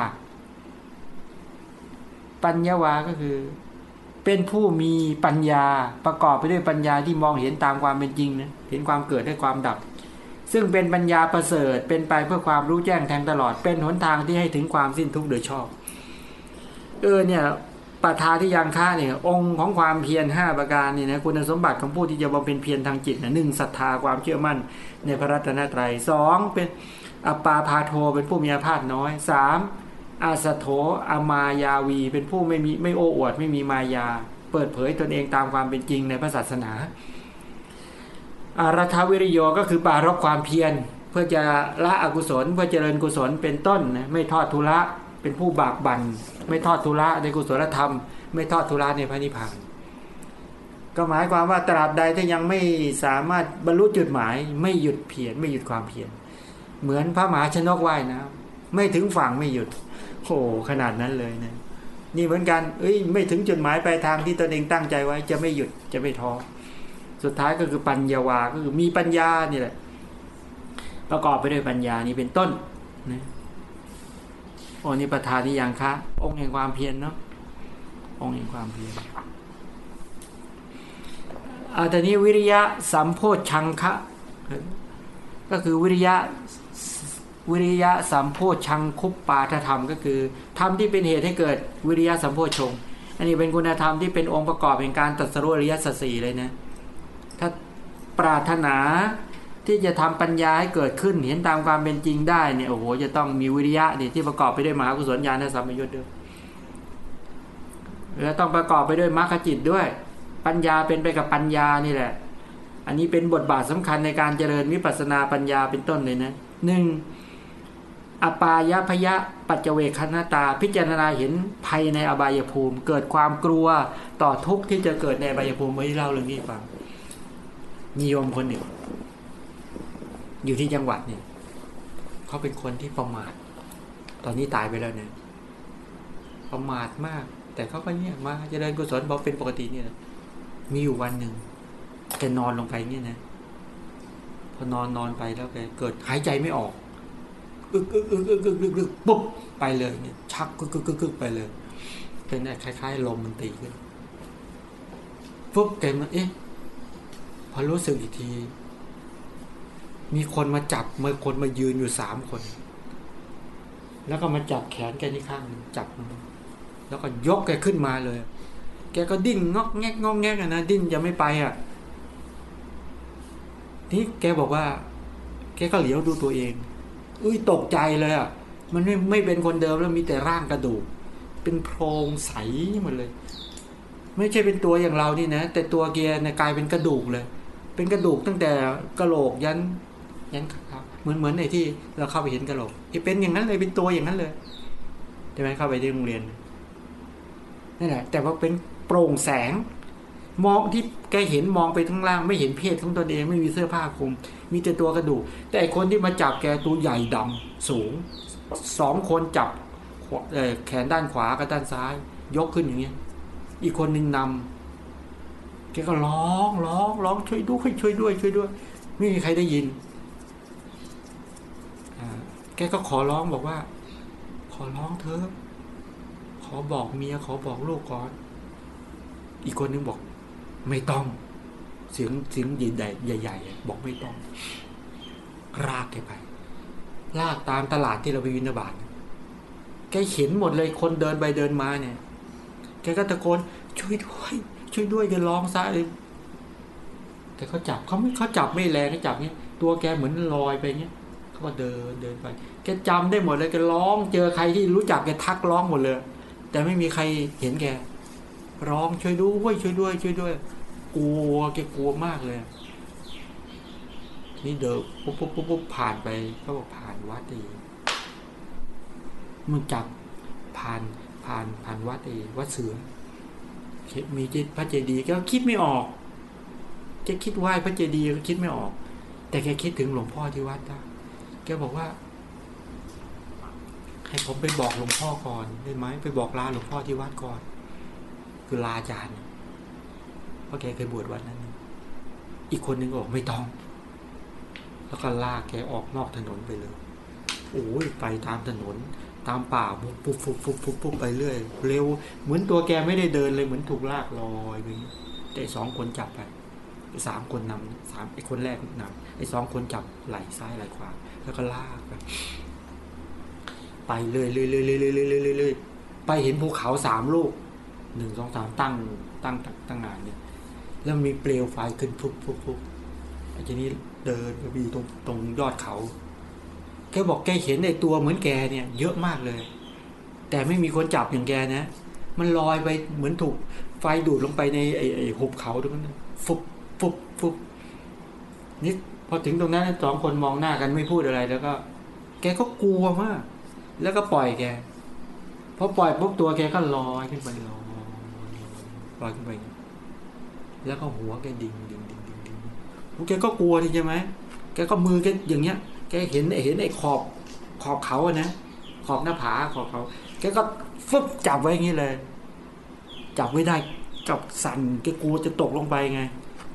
ปัญญาวาก็คือ เป็นผู้มีปัญญาประกอบไปด้วยปัญญาที่มองเห็นตามความเป็นจริงนะเห็นความเกิดและความดับ ซึ่งเป็นปัญญาประเสริฐเป็นไปเพื่อความรู้แจ้งแทงตลอด เป็นหนทางที่ให้ถึงความสิ้นทุกข์โดยชอบ เออเนี่ยปัทาที่ยังค่าเนี่ย องค์ของความเพียรห้าประการนี่นะคุณสมบัติของผู้ที่จะบำเพ็ญเพียรทางจิตนะหนึ่งศรัทธาความเชื่อมั่น ในพระรัตนตรัยสองเป็นอปปาพาโทเป็นผู้มีอาพาธน้อยสาม อาสโถอมายาวี เป็นผู้ไม่มีไม่โอ้อวด ไม่มีมายา เปิดเผยตนเองตามความเป็นจริงในพระศาสนา อารัฐวิริโยก็คือปารบความเพียร เพื่อจะละอกุศล เพื่อเจริญกุศลเป็นต้นนะไม่ทอดทุระเป็นผู้บากบัน่นไม่ทอดทุระในกุศลธรรม ไม่ทอดทุระในพระนิพพานก็หมายความว่าตราบใดถ้ายังไม่สามารถบรรลุจุดหมาย ไม่หยุดเพียรไม่หยุดความเพียรเหมือนพระมหาชนกว่ายนะ ไม่ถึงฝั่งไม่หยุด โอ้ขนาดนั้นเลยนะนี่เหมือนกัน เอ้ย ไม่ถึงจุดหมายปลายทางที่ตนเองตั้งใจไว้ จะไม่หยุดจะไม่ท้อสุดท้ายก็คือปัญญาวาก็คือมีปัญญานี่แหละ ประกอบไปด้วยปัญญานี่เป็นต้นนะโอนี่ประธานที่ยังคะองค์แห่งความเพียรเนาะองค์แห่งความเพียรอาตอนนี้วิริยะสัมโพชังคะ ก็คือวิริยะ วิริยะสัมโพชังคุปปาทธรรมก็คือธรรมที่เป็นเหตุให้เกิดวิริยะสัมโพชงอันนี้เป็นคุณธรรมที่เป็นองค์ประกอบแห่งการตรัสรู้อริยสัจสี่เลยนะถ้าปรารถนาที่จะทำปัญญาให้เกิดขึ้นเห็นตามความเป็นจริงได้เนี่ยโอ้โหจะต้องมีวิริยะเนี่ยที่ประกอบไปด้วยมหากุศลญาณสัมปยุทธ์ด้วยแล้วต้องประกอบไปด้วยมรรคจิตด้วย ปัญญาเป็นไปกับปัญญานี่แหละ อันนี้เป็นบทบาทสำคัญในการเจริญวิปัสสนาปัญญาเป็นต้นเลยนะหนึ่ง อปายพยะปัจเจเวคณตา พิจารณาเห็นภัยในอบายภูมิ เกิดความกลัวต่อทุกข์ที่จะเกิดในอบายภูมิไว้เล่าเรื่องนี้ฟังมีโยมคนหนึ่ง อยู่ที่จังหวัดเนี่ยเขาเป็นคนที่ประมาท ตอนนี้ตายไปแล้วเนี่ยประมาทมาก แต่เขาก็เนี่ยมาเจริญกุศลบอกเป็นปกติเนี่ยมีอยู่วันหนึ่งแกนอนลงไปเนี่ยนะพอนอนนอนไปแล้วแกเกิดหายใจไม่ออก อึกอึกอึกอึกอึกอึกอึกปุ๊บไปเลยเนี่ยชักกึกกึกกึกไปเลย เป็นคล้ายๆลมมันตีขึ้นปุ๊บแกมันเอ๊ะพอรู้สึกอีกที มีคนมาจับมือคนมายืนอยู่สามคน แล้วก็มาจับแขนแกนี่ข้างจับ แล้วก็ยกแกขึ้นมาเลย แกก็ดิ้นงอกแงกงอกแงกอะนะดิ้นจะไม่ไปอะนี่แกบอกว่า แกก็เหลียวดูตัวเอง อุ้ยตกใจเลยอะมันไม่ไม่เป็นคนเดิมแล้วมีแต่ร่างกระดูก เป็นโพรงใสหมดเลย ไม่ใช่เป็นตัวอย่างเรานี่นะ แต่ตัวแกเนี่ยกลายเป็นกระดูกเลย เป็นกระดูกตั้งแต่กระโหลกยันยันขาเหมือนเหมือนในที่เราเข้าไปเห็นกระโหลกอีเป็นอย่างนั้นเลยเป็นตัวอย่างนั้นเลยใช่ไหมเข้าไปที่โรงเรียนนั่นแหละแต่ว่าเป็นโปร่งแสง มองที่แกเห็นมองไปทั้งล่าง ไม่เห็นเพศของตนเองไม่มีเสื้อผ้าคลุม มีแต่ตัวกระดูก แต่คนที่มาจับแกตัวใหญ่ดำสูงสองคนจับแขนด้านขวากับด้านซ้าย ยกขึ้นอย่างเงี้ย อีกคนหนึ่งนำแกก็ร้องร้องร้องช่วยด้วยช่วยด้วย ช่วยด้วย ไม่มีใครได้ยินแกก็ขอร้องบอกว่า ขอร้องเธอขอบอกเมียขอบอกลูกก่อน อีกคนนึงบอก ไม่ต้อง เสียงเสียงใหญ่ใหญ่ๆบอกไม่ต้อง รากแกไป ลากตามตลาดที่เราไปวินาบาตแกเห็นหมดเลยคนเดินไปเดินมาเนี่ย แกก็ตะโกนช่วยด้วย ช่วยด้วยแกร้องซะเลยแต่เขาจับเขาไม่เขาจับไม่แรงเขาจับเนี้ยตัวแกเหมือนลอยไปเนี้ยเขาก็เดินเดินไป แกจำได้หมดเลยแกร้อง เจอใครที่รู้จักแกทักร้องหมดเลย แต่ไม่มีใครเห็นแก ร้องช่วยด้วยช่วยด้วยช่วยด้วย กลัวแกกลัวมากเลย นี่เดินปุ๊บปุ๊บปุ๊บปุ๊บผ่านไปเขาบอกผ่านวัดดีมันจับผ่านผ่านผ่านวัดดีวัดเสือมีพระเจดีย์ก็คิดไม่ออกแกคิดไหว้พระเจดีย์ก็คิดไม่ออก แต่แกคิดถึงหลวงพ่อที่วัดนะแกบอกว่า ให้ผมไปบอกหลวงพ่อก่อนได้ไหมไปบอกลาหลวงพ่อที่วัดก่อน คือลาอาจารย์ เพราะแกเคยบวชวันนั้น อีกคนหนึ่งก็บอกไม่ต้อง แล้วก็ลากแกออกนอกถนนไปเลยโอ้ยไปตามถนน ตามป่าปุ๊บปุ๊บปุ๊บปุ๊บปุ๊บไปเรื่อย เร็ว เหมือนตัวแกไม่ได้เดินเลยเหมือนถูกลากลอยไปแต่สองคนจับไปสามคนนำสามไอ้คนแรกนำไอ้สองคนจับไหล่ซ้ายไหล่ขวา แล้วก็ลากไปไปเรื่อยเรื่อยเรื่อยเรื่อยเรื่อยเรื่อยไปเห็นภูเขาสามลูกหนึ่งสองสามตั้งตั้งตั้งงานเนี่ย แล้วมีเปลวไฟขึ้นพุบพุบพุบไอ้ทีนี้เดินไปตรงตรงยอดเขา แกบอกแกเห็นไอ้ตัวเหมือนแกเนี่ย เยอะมากเลย แต่ไม่มีคนจับอย่างแกนะ มันลอยไปเหมือนถูกไฟดูดลงไปในไอ้ไอ้หุบเขาตรงนั้นฟุบฟุบฟุบนี่พอถึงตรงนั้นสองคนมองหน้ากันไม่พูดอะไรแล้วก็ แกก็กลัวมาก แล้วก็ปล่อยแกพอปล่อยปุ๊บตัวแกก็ลอยขึ้นไปลอยลอยขึ้นไป แล้วก็หัวแกดิ่งดิ่งดิ่งดิ่งดิ่งแกก็กลัวใช่ไหมแกก็มือแกอย่างเงี้ย แกเห็นเห็นไอ้ขอบขอบเขาอะนะขอบหน้าผาขอบเขา แกก็ฟึบจับไว้อย่างนี้เลย จับไม่ได้จับสั่นแกกลัวจะตกลงไปไง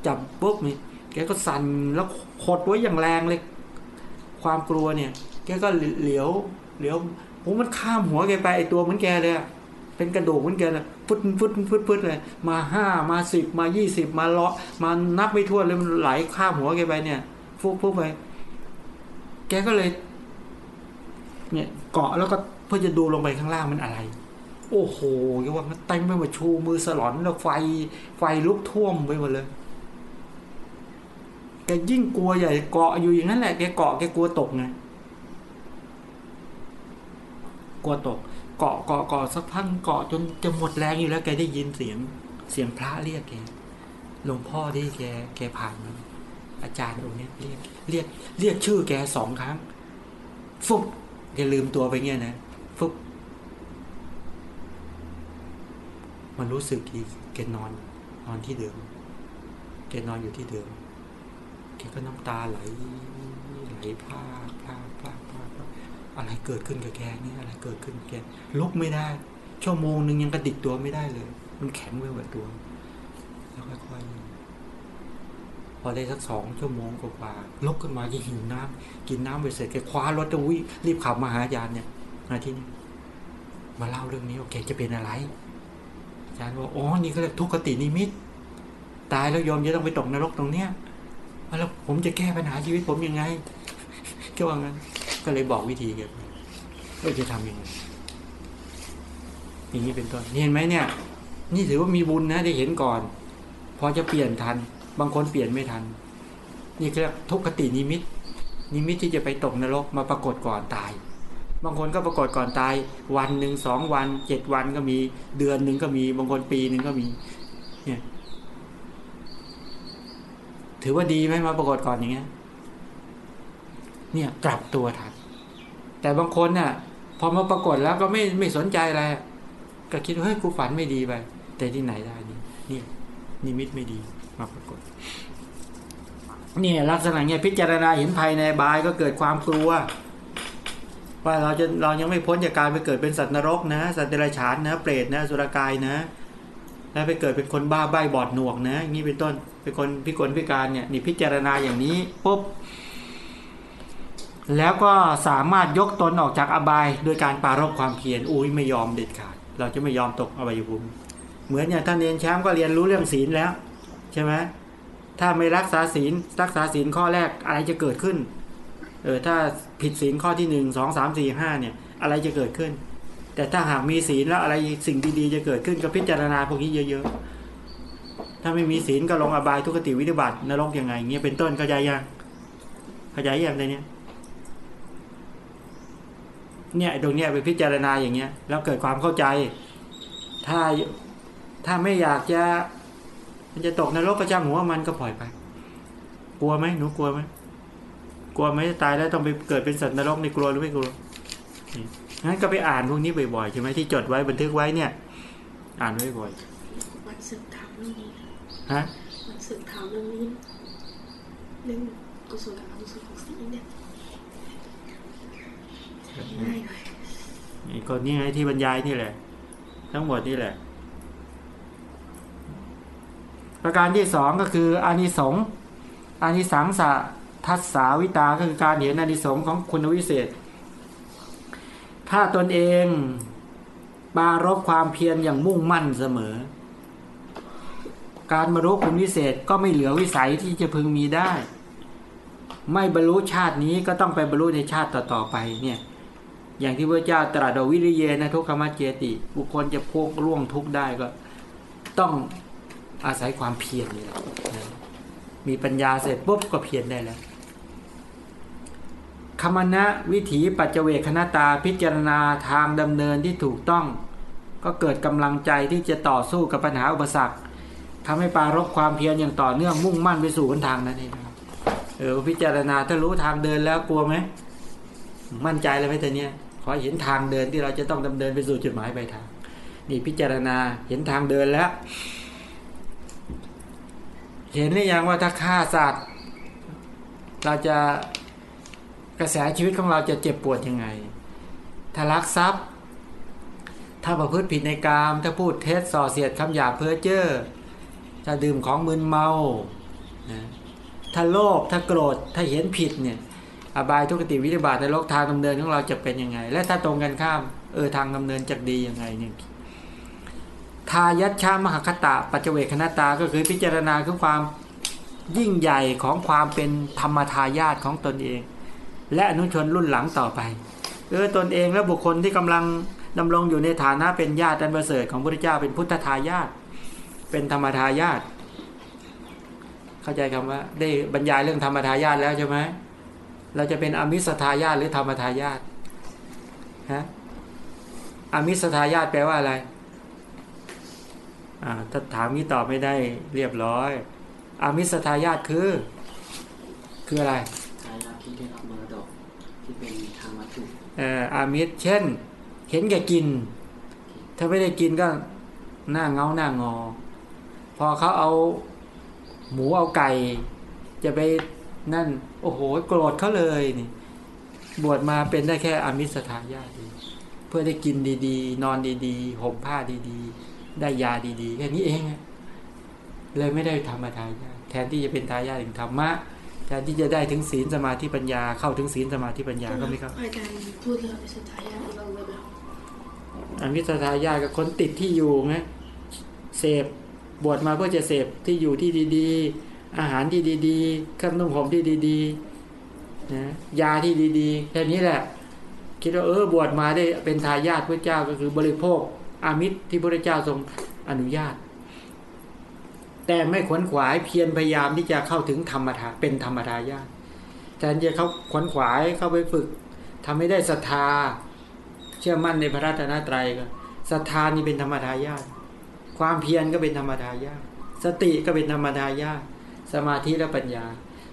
จับปุ๊บนี่แกก็สั่นแล้วขดไว้อย่างแรงเลย ความกลัวเนี่ย แกก็เหลียวเหลียวโอ้มันข้ามหัวแกไปไอตัวเหมือนแกเลยอะ เป็นกระดูกเหมือนแกเลยฟุดฟุดฟุดฟุดเลยมาห้ามาสิบมายี่สิบมาเลาะมานับไม่ถ้วนเลยมันไหลข้ามหัวแกไปเนี่ย ฟุบฟุบไป แกก็เลย เนี่ย เกาะแล้วก็เพื่อจะดูลงไปข้างล่างมันอะไร โอ้โหแกว่ามันเต็มไปหมดชูมือสลอนแล้วไฟ ไฟลุกท่วมไปหมดเลยแกยิ่งกลัวใหญ่เกาะอยู่อย่างนั้นแหละแกเกาะแกกลัวตกไงกลัวตก เกาะเกาะเกาะสักพักเกาะจนจะหมดแรงอยู่แล้วแกได้ยินเสียงเสียงพระเรียกแกหลวงพ่อที่แกแกผ่านมาอาจารย์องค์นี้เรียกเรียกเรียกชื่อแกสองครั้ง ฟุบแกลืมตัวไปเงี้ยนะฟุบมันรู้สึกทีแกนอน นอนที่เดิมแกนอนอยู่ที่เดิมแกก็น้ำตาไหลไหลพา อะไรเกิดขึ้นกับแกนี่อะไรเกิดขึ้นแกลุกไม่ได้ ชั่วโมงหนึ่งยังกระดิกตัวไม่ได้เลย มันแข็งไปหมดตัว แล้วค่อยๆพอได้สักสองชั่วโมงกว่าๆลุกขึ้นมาจะหิวน้ำกินน้ำไปเสร็จแกคว้ารถจะวิ่งรีบขับมาหาอาจารย์เนี่ยมาที่นี่มาเล่าเรื่องนี้ว่าแกจะเป็นอะไรอาจารย์บอกอ๋อนี่ก็เรียกทุกขตินิมิต ตายแล้วโยมจะต้องไปตกนรกตรงเนี้ยแล้วผมจะแก้ปัญหาชีวิตผมยังไงก็ว่างั้น ก็เลยบอกวิธีแกไปว่าจะทำยังไงอย่างนี้เป็นต้นเห็นไหมเนี่ย นี่ถือว่ามีบุญนะได้เห็นก่อน พอจะเปลี่ยนทัน บางคนเปลี่ยนไม่ทัน นี่เรียกทุกขตินิมิต นิมิตที่จะไปตกนรกมาปรากฏก่อนตาย บางคนก็ปรากฏก่อนตาย วันหนึ่งสองวันเจ็ดวันก็มีเดือนหนึ่งก็มีบางคนปีหนึ่งก็มี เนี่ย ถือว่าดีไหมมาปรากฏก่อนอย่างเงี้ย เนี่ยกลับตัวทันแต่บางคนน่ะพอมาปรากฏแล้วก็ไม่ไม่สนใจอะไรก็คิดว่าเฮ้ยกูฝันไม่ดีไปแต่ที่ไหนได้นี่เนี่ยนิมิตไม่ดีมาปรากฏเนี่ยลักษณะเนี่ยพิจารณาเห็นภายในบายก็เกิดความกลัว ว่าเราจะเรายังไม่พ้นจากการไปเกิดเป็นสัตว์นรกนะ สัตว์เดรัจฉานนะ เปรตนะสุรกายนะ แล้วไปเกิดเป็นคนบ้าใบบอดหนวกนะอย่างนี้เป็นต้นเป็นคนพิกลพิการเนี่ยนี่พิจารณาอย่างนี้ปุ๊บ แล้วก็สามารถยกตนออกจากอบายโดยการปรารบความเพียรอุ้ยไม่ยอมเด็ดขาด เราจะไม่ยอมตกอบายภูมิเหมือนอย่างท่านเรียนแชมป์ก็เรียนรู้เรื่องศีลแล้ว ใช่ไหมถ้าไม่รักษาศีลรักษาศีลข้อแรกอะไรจะเกิดขึ้นเออถ้าผิดศีลข้อที่หนึ่งสองสามสี่ห้าเนี่ยอะไรจะเกิดขึ้น แต่ถ้าหากมีศีลแล้วอะไรสิ่งดีๆจะเกิดขึ้นก็พิจารณาพวกนี้เยอะๆ ถ้าไม่มีศีลก็ลงอบายทุกขติวิบัตินรกยังไงเงี้ยเป็นต้นเข้าใจยังเข้าใจยังในเนี้ย เนี่ยตรงเนี้ยไปพิจารณาอย่างเงี้ยแล้วเกิดความเข้าใจ ถ้าถ้าไม่อยากจะ มันจะตกนรกก็ช่างหัวมันก็ปล่อยไป กลัวไหมหนูกลัวไหมกลัวไหมตายแล้วต้องไปเกิดเป็นสัตว์นรกในกลัวหรือไม่กลัวงั้นก็ไปอ่านพวกนี้บ่อยๆใช่ไหมที่จดไว้บันทึกไว้เนี่ย อ่านไว้บ่อยวันศึกถามเรื่องนี้ฮะวันศึกถามเรื่องนี้เรื่องกุศลกับอกุศลของสีเนี่ย นี่ก็นี่ไงที่บรรยายนี่แหละ ทั้งหมดนี่แหละ ประการที่สองก็คืออานิสงส์อานิสังสะทัสสาวิตาคือการเห็นอานิสงส์ของคุณวิเศษ ถ้าตนเองบารบความเพียรอย่างมุ่งมั่นเสมอ การบรรลุคุณวิเศษก็ไม่เหลือวิสัยที่จะพึงมีได้ ไม่บรรลุชาตินี้ก็ต้องไปบรรลุในชาติต่อๆไปเนี่ย อย่างที่พระเจ้าตรัสเอาวิริเยนะทุกขมัจเจติ บุคคลจะพวกล่วงทุกได้ก็ ต้องอาศัยความเพียรนี่แหละมีปัญญาเสร็จปุ๊บก็เพียรได้แล้วคมณะวิถีปัจเจเวคณตาพิจารณาทางดำเนินที่ถูกต้อง ก็เกิดกำลังใจที่จะต่อสู้กับปัญหาอุปสรรคทำให้ปรารบความเพียรอย่างต่อเนื่องมุ่งมั่นไปสู่หนทางนั้นเองครับเออพิจารณาถ้ารู้ทางเดินแล้วกลัวไหมมั่นใจแล้วไหมแต่เนี้ย ขอเห็นทางเดินที่เราจะต้องดำเนินไปสู่จุดหมายปลายทาง นี่พิจารณาเห็นทางเดินแล้ว เห็นหรือยังว่าถ้าฆ่าสัตว์ เราจะกระแสชีวิตของเราจะเจ็บปวดยังไงถ้ารักทรัพย์ ถ้าประพฤติผิดในกามถ้าพูดเท็จส่อเสียดคำหยาบเพ้อเจ้อถ้าดื่มของมึนเมานะถ้าโลภถ้าโกรธถ้าเห็นผิดเนี่ย อบายทุกติวิธิบาตในโลกทางดำเนินของเราจะเป็นยังไง และถ้าตรงกันข้ามเออทางดำเนินจะดียังไงเนี่ยทายัชชามหคตะปัจเจเวคณตาก็คือพิจารณาคือความยิ่งใหญ่ของความเป็นธรรมทายาทของตนเอง และอนุชนรุ่นหลังต่อไป เออตนเองและบุคคลที่กำลังดำรงอยู่ในฐานะเป็นญาติอันประเสริฐของพระเจ้าเป็นพุทธทายาทเป็นธรรมทายาทเข้าใจคำว่า ได้บรรยายเรื่องธรรมทายาทแล้วใช่ไหม เราจะเป็นอมิสทายาทหรือธรรมทายาทฮะอมิสทายาทแปลว่าอะไรอ่าถ้าถามนี้ตอบไม่ได้เรียบร้อยอามิสทายาทคือ คืออะไรทายาทที่ได้รับมรดกที่เป็นทางวัตถุเอ่ออามิสเช่น เห็นแก่กิน ถ้าไม่ได้กินก็หน้าเงาหน้างอ พอเขาเอาหมูเอาไก่ จะไปนั่น โอ้โหโกรธเขาเลยนี่ บวชมาเป็นได้แค่อามิสทายาทเพื่อได้กินดีๆ นอนดีๆห่มผ้าดีๆ ได้ยาดีๆแค่นี้เองอะเลยไม่ได้ธรรมทายาทแทนที่จะเป็นทายาทแห่งธรรมะแทนที่จะได้ถึงศีลสมาธิปัญญาเข้าถึงศีลสมาธิปัญญาก็ไม่เข้าอาจารย์พูดเรื่องสุดท้ายอย่างนี้บ้างไหมครับอันวิสทายาทกับคนติดที่อยู่ไงเสพบวชมาเพื่อจะเสพที่อยู่ที่ดี ๆ อาหารที่ดีๆเครื่องนุ่งห่มที่ดีๆนะยาที่ดีๆแค่นี้แหละ คิดว่าเออบวชมาได้เป็นทายาทพระเจ้าก็คือบริโภค อามิตรที่พระเจ้าทรงอนุญาต แต่ไม่ขวนขวายเพียรพยายามที่จะเข้าถึงธรรมทาเป็นธรรมทายาทแทนที่จะเขาขวนขวายเข้าไปฝึกทำให้ได้ศรัทธา เชื่อมั่นในพระรัตนตรัยก็ศรัทธานี่เป็นธรรมทายาทความเพียรก็เป็นธรรมทายาทสติก็เป็นธรรมทายาท สมาธิและปัญญา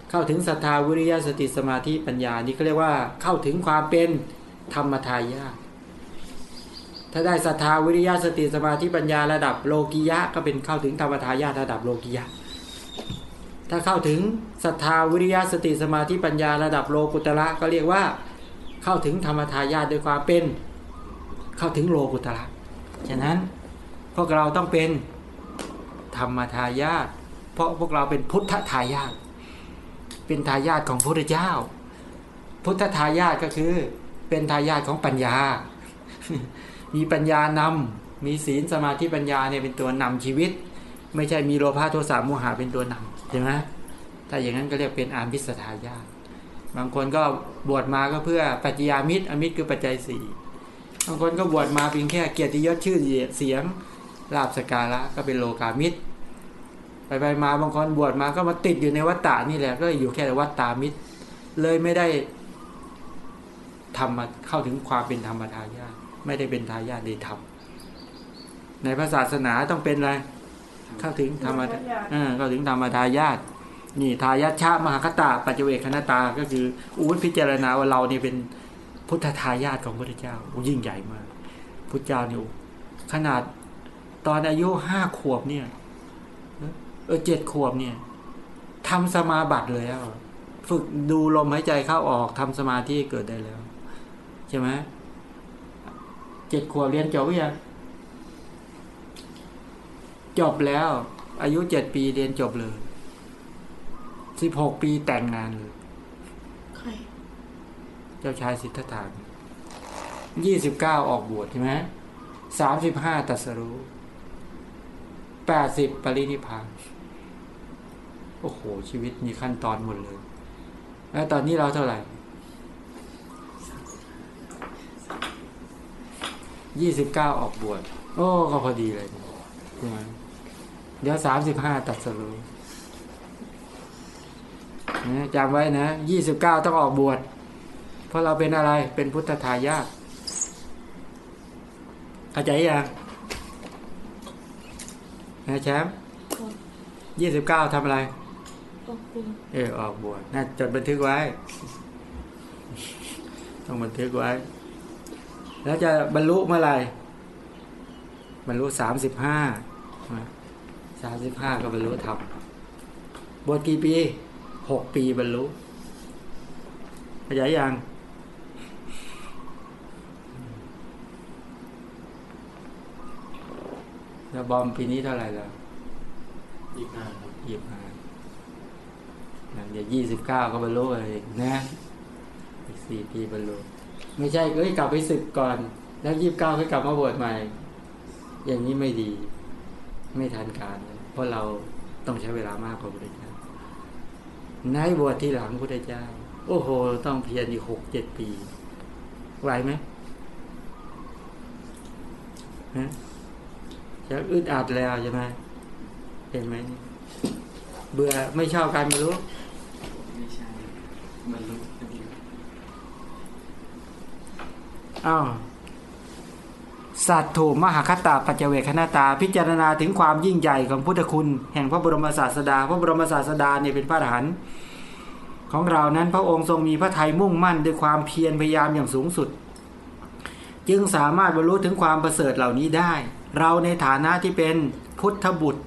เข้าถึงศรัทธาวิริยะสติสมาธิปัญญานี่เขาเรียกว่าเข้าถึงความเป็นธรรมทายาถ้าได้ศรัทธาวิริยะสติสมาธิปัญญาระดับโลกิยะ ก็เป็นเข้าถึงธรรมทายาระดับโลกิยะ ถ้าเข้าถึงศรัทธาวิริยะสติสมาธิปัญญาระดับโลกุตระก็เรียกว่าเข้าถึงธรรมทายาทด้วยความเป็นเข้าถึงโลกุตระฉะนั้นพวกเราต้องเป็นธรรมทายาท เพราะพวกเราเป็นพุทธทายาทเป็นทายาทของพระพุทธเจ้า พุทธทายาทก็คือเป็นทายาทของปัญญา มีปัญญานำมีศีลสมาธิปัญญาเนี่ยเป็นตัวนำชีวิต ไม่ใช่มีโลภะโทสะโมหะเป็นตัวนำใช่ไหมถ้าอย่างนั้นก็เรียกเป็นอามิสทายาทบางคนก็บวชมาก็เพื่อปัจจยามิตรอมิตรคือปัจจัยสี่บางคนก็บวชมาเพียงแค่เกียรติยศชื่อเสียงลาบสกการะก็เป็นโลกามิตร ไปไปมาบางคนบวชมาก็มาติดอยู่ในวัฏฏานี่แหละ ก็อยู่แค่วัฏตามิตร เลยไม่ได้ทำมาเข้าถึงความเป็นธรรมทายาทไม่ได้เป็นทายาทในธรรมในพระศาสนาต้องเป็นอะไรเข้าถึงธรรมทเออเข้าถึงธรรมทายาทนี่ทายาทชามหาคตาปัจเจเวคณตา ก็คืออุปพิจารณาว่าเราเนี่ยเป็นพุทธทายาทของพระพุทธเจ้าโอ้ยิ่งใหญ่มากพุทธเจ้าเนี่ยโอ้ขนาดตอนอายุห้าขวบเนี่ย เออเจ็ดขวบเนี่ยทำสมาบัติเลยแล้ว ฝึกดูลมหายใจเข้าออกทำสมาธิเกิดได้แล้ว ใช่ไหมเจ็ดขวบเรียนจบหรือยังจบแล้ว อายุเจ็ดปีเรียนจบเลยสิบหกปีแต่งงานเลยใครเจ้าชายสิทธัตถะยี่สิบเก้าออกบวชใช่ไหมสามสิบห้าตรัสรู้แปดสิบปรินิพพาน โอ้โห ชีวิตมีขั้นตอนหมดเลย แล้วตอนนี้เราเท่าไหร่ยี่สิบเก้าออกบวชโอ้ ก็พอดีเลยใช่ไหมเดี๋ยวสามสิบห้าตัดสรู้นะจำไว้นะยี่สิบเก้าต้องออกบวชเพราะเราเป็นอะไรเป็นพุทธทายาทเข้าใจยังนะแชมป์ยี่สิบเก้าทำอะไร ขอบคุณเออออกบวชน่าจดบันทึกไว้ ต้องบันทึกไว้ แล้วจะบรรลุเมื่อไหร่บรรลุสามสิบห้าสามสิบห้าก็บรรลุธรรมบวชกี่ปีหกปีบรรลุขยายยังแล้วบอมปีนี้เท่าไหร่แล้วยี่สิบห้าครับยี่สิบห้า เดี๋ยวยี่สิบเก้าก็บรรลุเลยนะอีกสี่ปีบรรลุไม่ใช่เอ้ยกลับไปศึกก่อน แล้วยี่สิบเก้าค่อยกลับมาบวชใหม่ อย่างนี้ไม่ดี ไม่ทันการเพราะเราต้องใช้เวลามากกว่าพระเจ้าในบวชที่หลังพระพุทธเจ้า โอ้โห ต้องเพียรอีกหกเจ็ดปีไหวไหมฮะจะอึดอัดแล้วใช่ไหมเห็นไหมเบื่อไม่ชอบการบรรลุ บรรลุพอดีอ้าวสัตถูมหาคตาปัจเจเวคณตา พิจารณาถึงความยิ่งใหญ่ของพุทธคุณ แห่งพระบรมศาสดา พระบรมศาสดาเนี่ยเป็นพระอรหันต์ของเรานั้นพระองค์ทรงมีพระทัยมุ่งมั่นด้วยความเพียรพยายามอย่างสูงสุด จึงสามารถบรรลุถึงความประเสริฐเหล่านี้ได้ เราในฐานะที่เป็นพุทธบุตร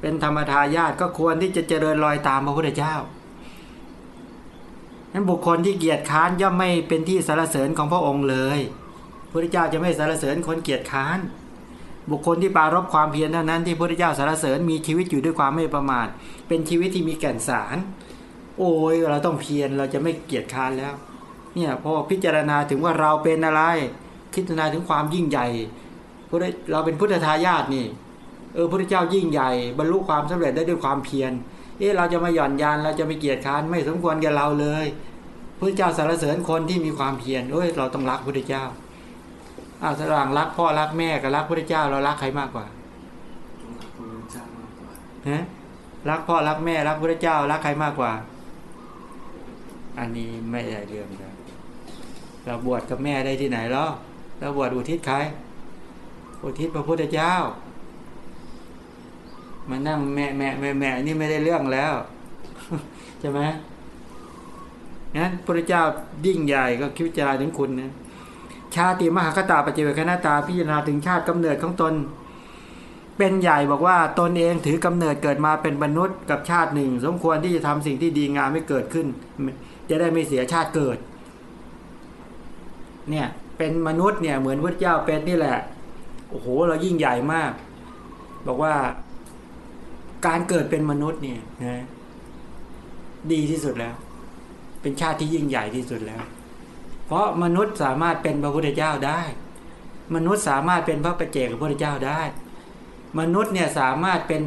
เป็นธรรมทายาทก็ควรที่จะเจริญรอยตามพระพุทธเจ้า นั้นบุคคลที่เกียจค้านย่อมไม่เป็นที่สรรเสริญของพระองค์เลยพระพุทธเจ้าจะไม่สรรเสริญคนเกียจค้าน บุคคลที่ปรารบความเพียรเท่านั้นที่พระพุทธเจ้าสรรเสริญมีชีวิตอยู่ด้วยความไม่ประมาท เป็นชีวิตที่มีแก่นสาร โอ้ยเราต้องเพียรเราจะไม่เกียจค้านแล้ว เนี่ยพอพิจารณาถึงว่าเราเป็นอะไรพิจารณาถึงความยิ่งใหญ่พระเราเป็นพุทธทายาทนี่ เออพระพุทธเจ้ายิ่งใหญ่ บรรลุความสำเร็จได้ด้วยความเพียร เอ๊ะเราจะมาหย่อนยานเราจะไม่เกียจค้านไม่สมควรแก่เราเลยพระเจ้าสรรเสริญคนที่มีความเพียรเอ้ยเราต้องรักพระเจ้าอ้าวระหว่างรักพ่อรักแม่กับรักพระเจ้าเรารักใครมากกว่าต้องรักพระพุทธเจ้ามากกว่าฮะรักพ่อรักแม่รักพระเจ้ารักใครมากกว่า อันนี้ไม่ได้เรื่องนะเราบวชกับแม่ได้ที่ไหนหรอเราบวชอุทิศใครอุทิศพระพุทธเจ้า มานั่งแม่แม่แม่แม่นี่ไม่ได้เรื่องแล้วใช่ไหมงั้นพระเจ้ายิ่งใหญ่ก็คิดจารถึงคุณนะชาติมหาคตาปัจเจเวคณตาพิจารณาถึงชาติกำเนิดของตน เป็นใหญ่บอกว่าตนเองถือกำเนิดเกิดมาเป็นมนุษย์กับชาติหนึ่ง สมควรที่จะทำสิ่งที่ดีงามไม่เกิดขึ้น จะได้ไม่เสียชาติเกิด เนี่ยเป็นมนุษย์เนี่ยเหมือนพระเจ้าเป็นนี่แหละโอ้โหเรายิ่งใหญ่มาก บอกว่า การเกิดเป็นมนุษย์เนี่ยนะดีที่สุดแล้ว เป็นชาติที่ยิ่งใหญ่ที่สุดแล้ว เพราะมนุษย์สามารถเป็นพระพุทธเจ้าได้ มนุษย์สามารถเป็นพระประเจกพระพุทธเจ้าได้ มนุษย์เนี่ยสามารถเป็น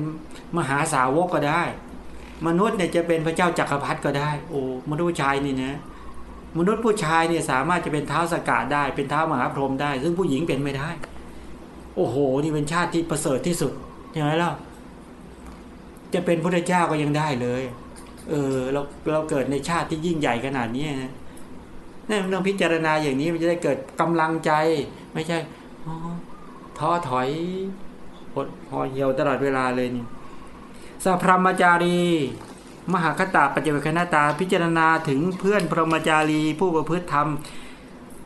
มหาสาวกก็ได้ มนุษย์เนี่ยจะเป็นพระเจ้าจักรพรรดิก็ได้ โอ้มนุษย์ผู้ชายนี่นะมนุษย์ผู้ชายเนี่ยสามารถจะเป็นเท้าสกาได้ เป็นเท้ามหาพรหมได้ ซึ่งผู้หญิงเป็นไม่ได้ โอ้โห นี่เป็นชาติที่ประเสริฐที่สุดใช่ไหมล่ะ จะเป็นพระเจ้าก็ยังได้เลย เออเราเราเกิดในชาติที่ยิ่งใหญ่ขนาดนี้นะนี่นต้องพิจารณาอย่างนี้มันจะได้เกิดกำลังใจ ไม่ใช่ท้อถอยหดหอเหี่ยวตลอดเวลาเลยนี่สัพพรหมจารี มหาคตาปัจเจกคณตา พิจารณาถึงเพื่อนพรหมจารีผู้ประพฤติธรรม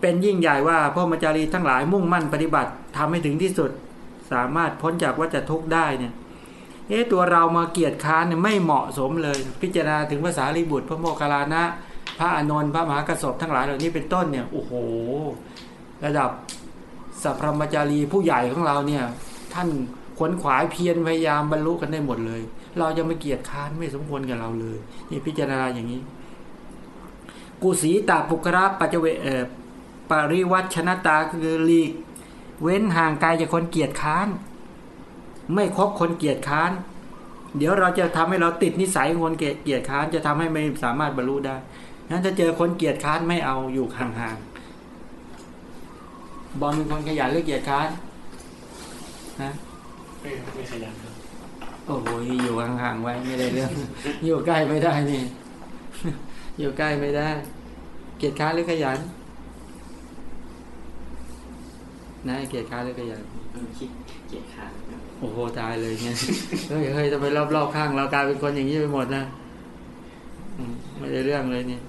เป็นยิ่งใหญ่ว่าพรหมจารีทั้งหลายมุ่งมั่นปฏิบัติทำให้ถึงที่สุด สามารถพ้นจากวัฏทุกข์ได้เนี่ย เอ๊ะตัวเรามาเกียรติค้านเนี่ยไม่เหมาะสมเลย พิจารณาถึงภาษาลิบุตร พระโมคคัลลานะ พระอานนท์พระมหากระสบทั้งหลายเหล่านี้เป็นต้นเนี่ยโอ้โห ระดับสัพพมจารีผู้ใหญ่ของเราเนี่ย ท่านขวนขวายเพียรพยายามบรรลุกันได้หมดเลย เราจะไม่เกียจค้านไม่สมควรกับเราเลยนี่พิจารณาอย่างนี้ กุสีตาปุกระปัจเวเอปริวัชนตาคือลีก เว้นห่างไกลจากคนเกียจค้าน ไม่คบคนเกียจค้าน เดี๋ยวเราจะทำให้เราติดนิสัยของคนเกียจเกียจค้านจะทำให้ไม่สามารถบรรลุได้นั้นถ้าเจอคนเกียจค้านไม่เอาอยู่ห่างๆบอลเป็นคนขยันหรือเกียจค้านนะไม่ไม่ขยันครับโอ้โหอยู่ห่างๆไว้ไม่ได้เรื่อง อยู่ใกล้ไม่ได้นี่ อยู่ใกล้ไม่ได้ เกียรติค้านหรือขยันนะเกียรติค้านหรือขยันผมคิดเกลียดขาดครับโอ้โหตายเลยเนี่ยเฮ้ยเฮ้ยทำไมรอบๆข้าง เรากลายเป็นคนอย่างนี้ไปหมดนะไม่ได้เรื่องเลยเนี่ย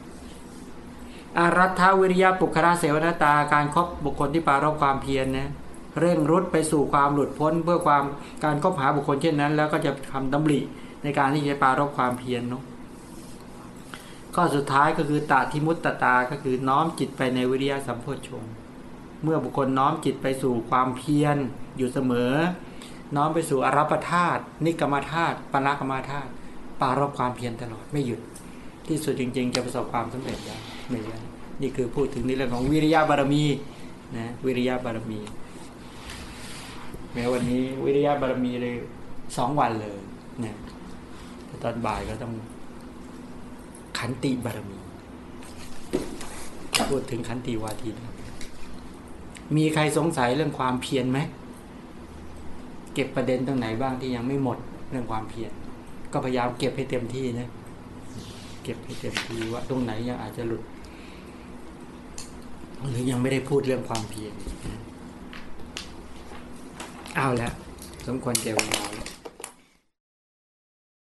อารัฐวิริยะปุคระเสวนตาการครบบุคคลที่ปรารบความเพียรนะเร่งรุดไปสู่ความหลุดพ้นเพื่อความการคบหาบุคคลเช่นนั้น แล้วก็จะทำดำริในการที่จะปรารบความเพียรเนาะข้อสุดท้ายก็คือตาทิมุตตตาก็คือน้อมจิตไปในวิริยะสัมโพชฌงเมื่อบุคคลน้อมจิตไปสู่ความเพียรอยู่เสมอ น้อมไปสู่อรัปธาตุนิกรรมธาตุปนกรรมธาตุปารบความเพียรตลอดไม่หยุด ที่สุดจริง ๆ จะประสบความสำเร็จได้ไม่ได้นี่คือพูดถึงในเรื่องของวิริยะบารมีนะวิริยะบารมี แม้วันนี้วิริยะบารมีเลยสองวันเลยนะตตอนบ่ายก็ต้องขันติบารมี พูดถึงขันติวาทีนะมีใครสงสัยเรื่องความเพียรไหม เก็บประเด็นตรงไหนบ้างที่ยังไม่หมดเรื่องความเพียรก็พยายามเก็บให้เต็มที่นะเก็บให้เต็มที่ว่าตรงไหนยังอาจจะหลุดหรือยังไม่ได้พูดเรื่องความเพียรเอาและสมควรแก่เวลาแล้ว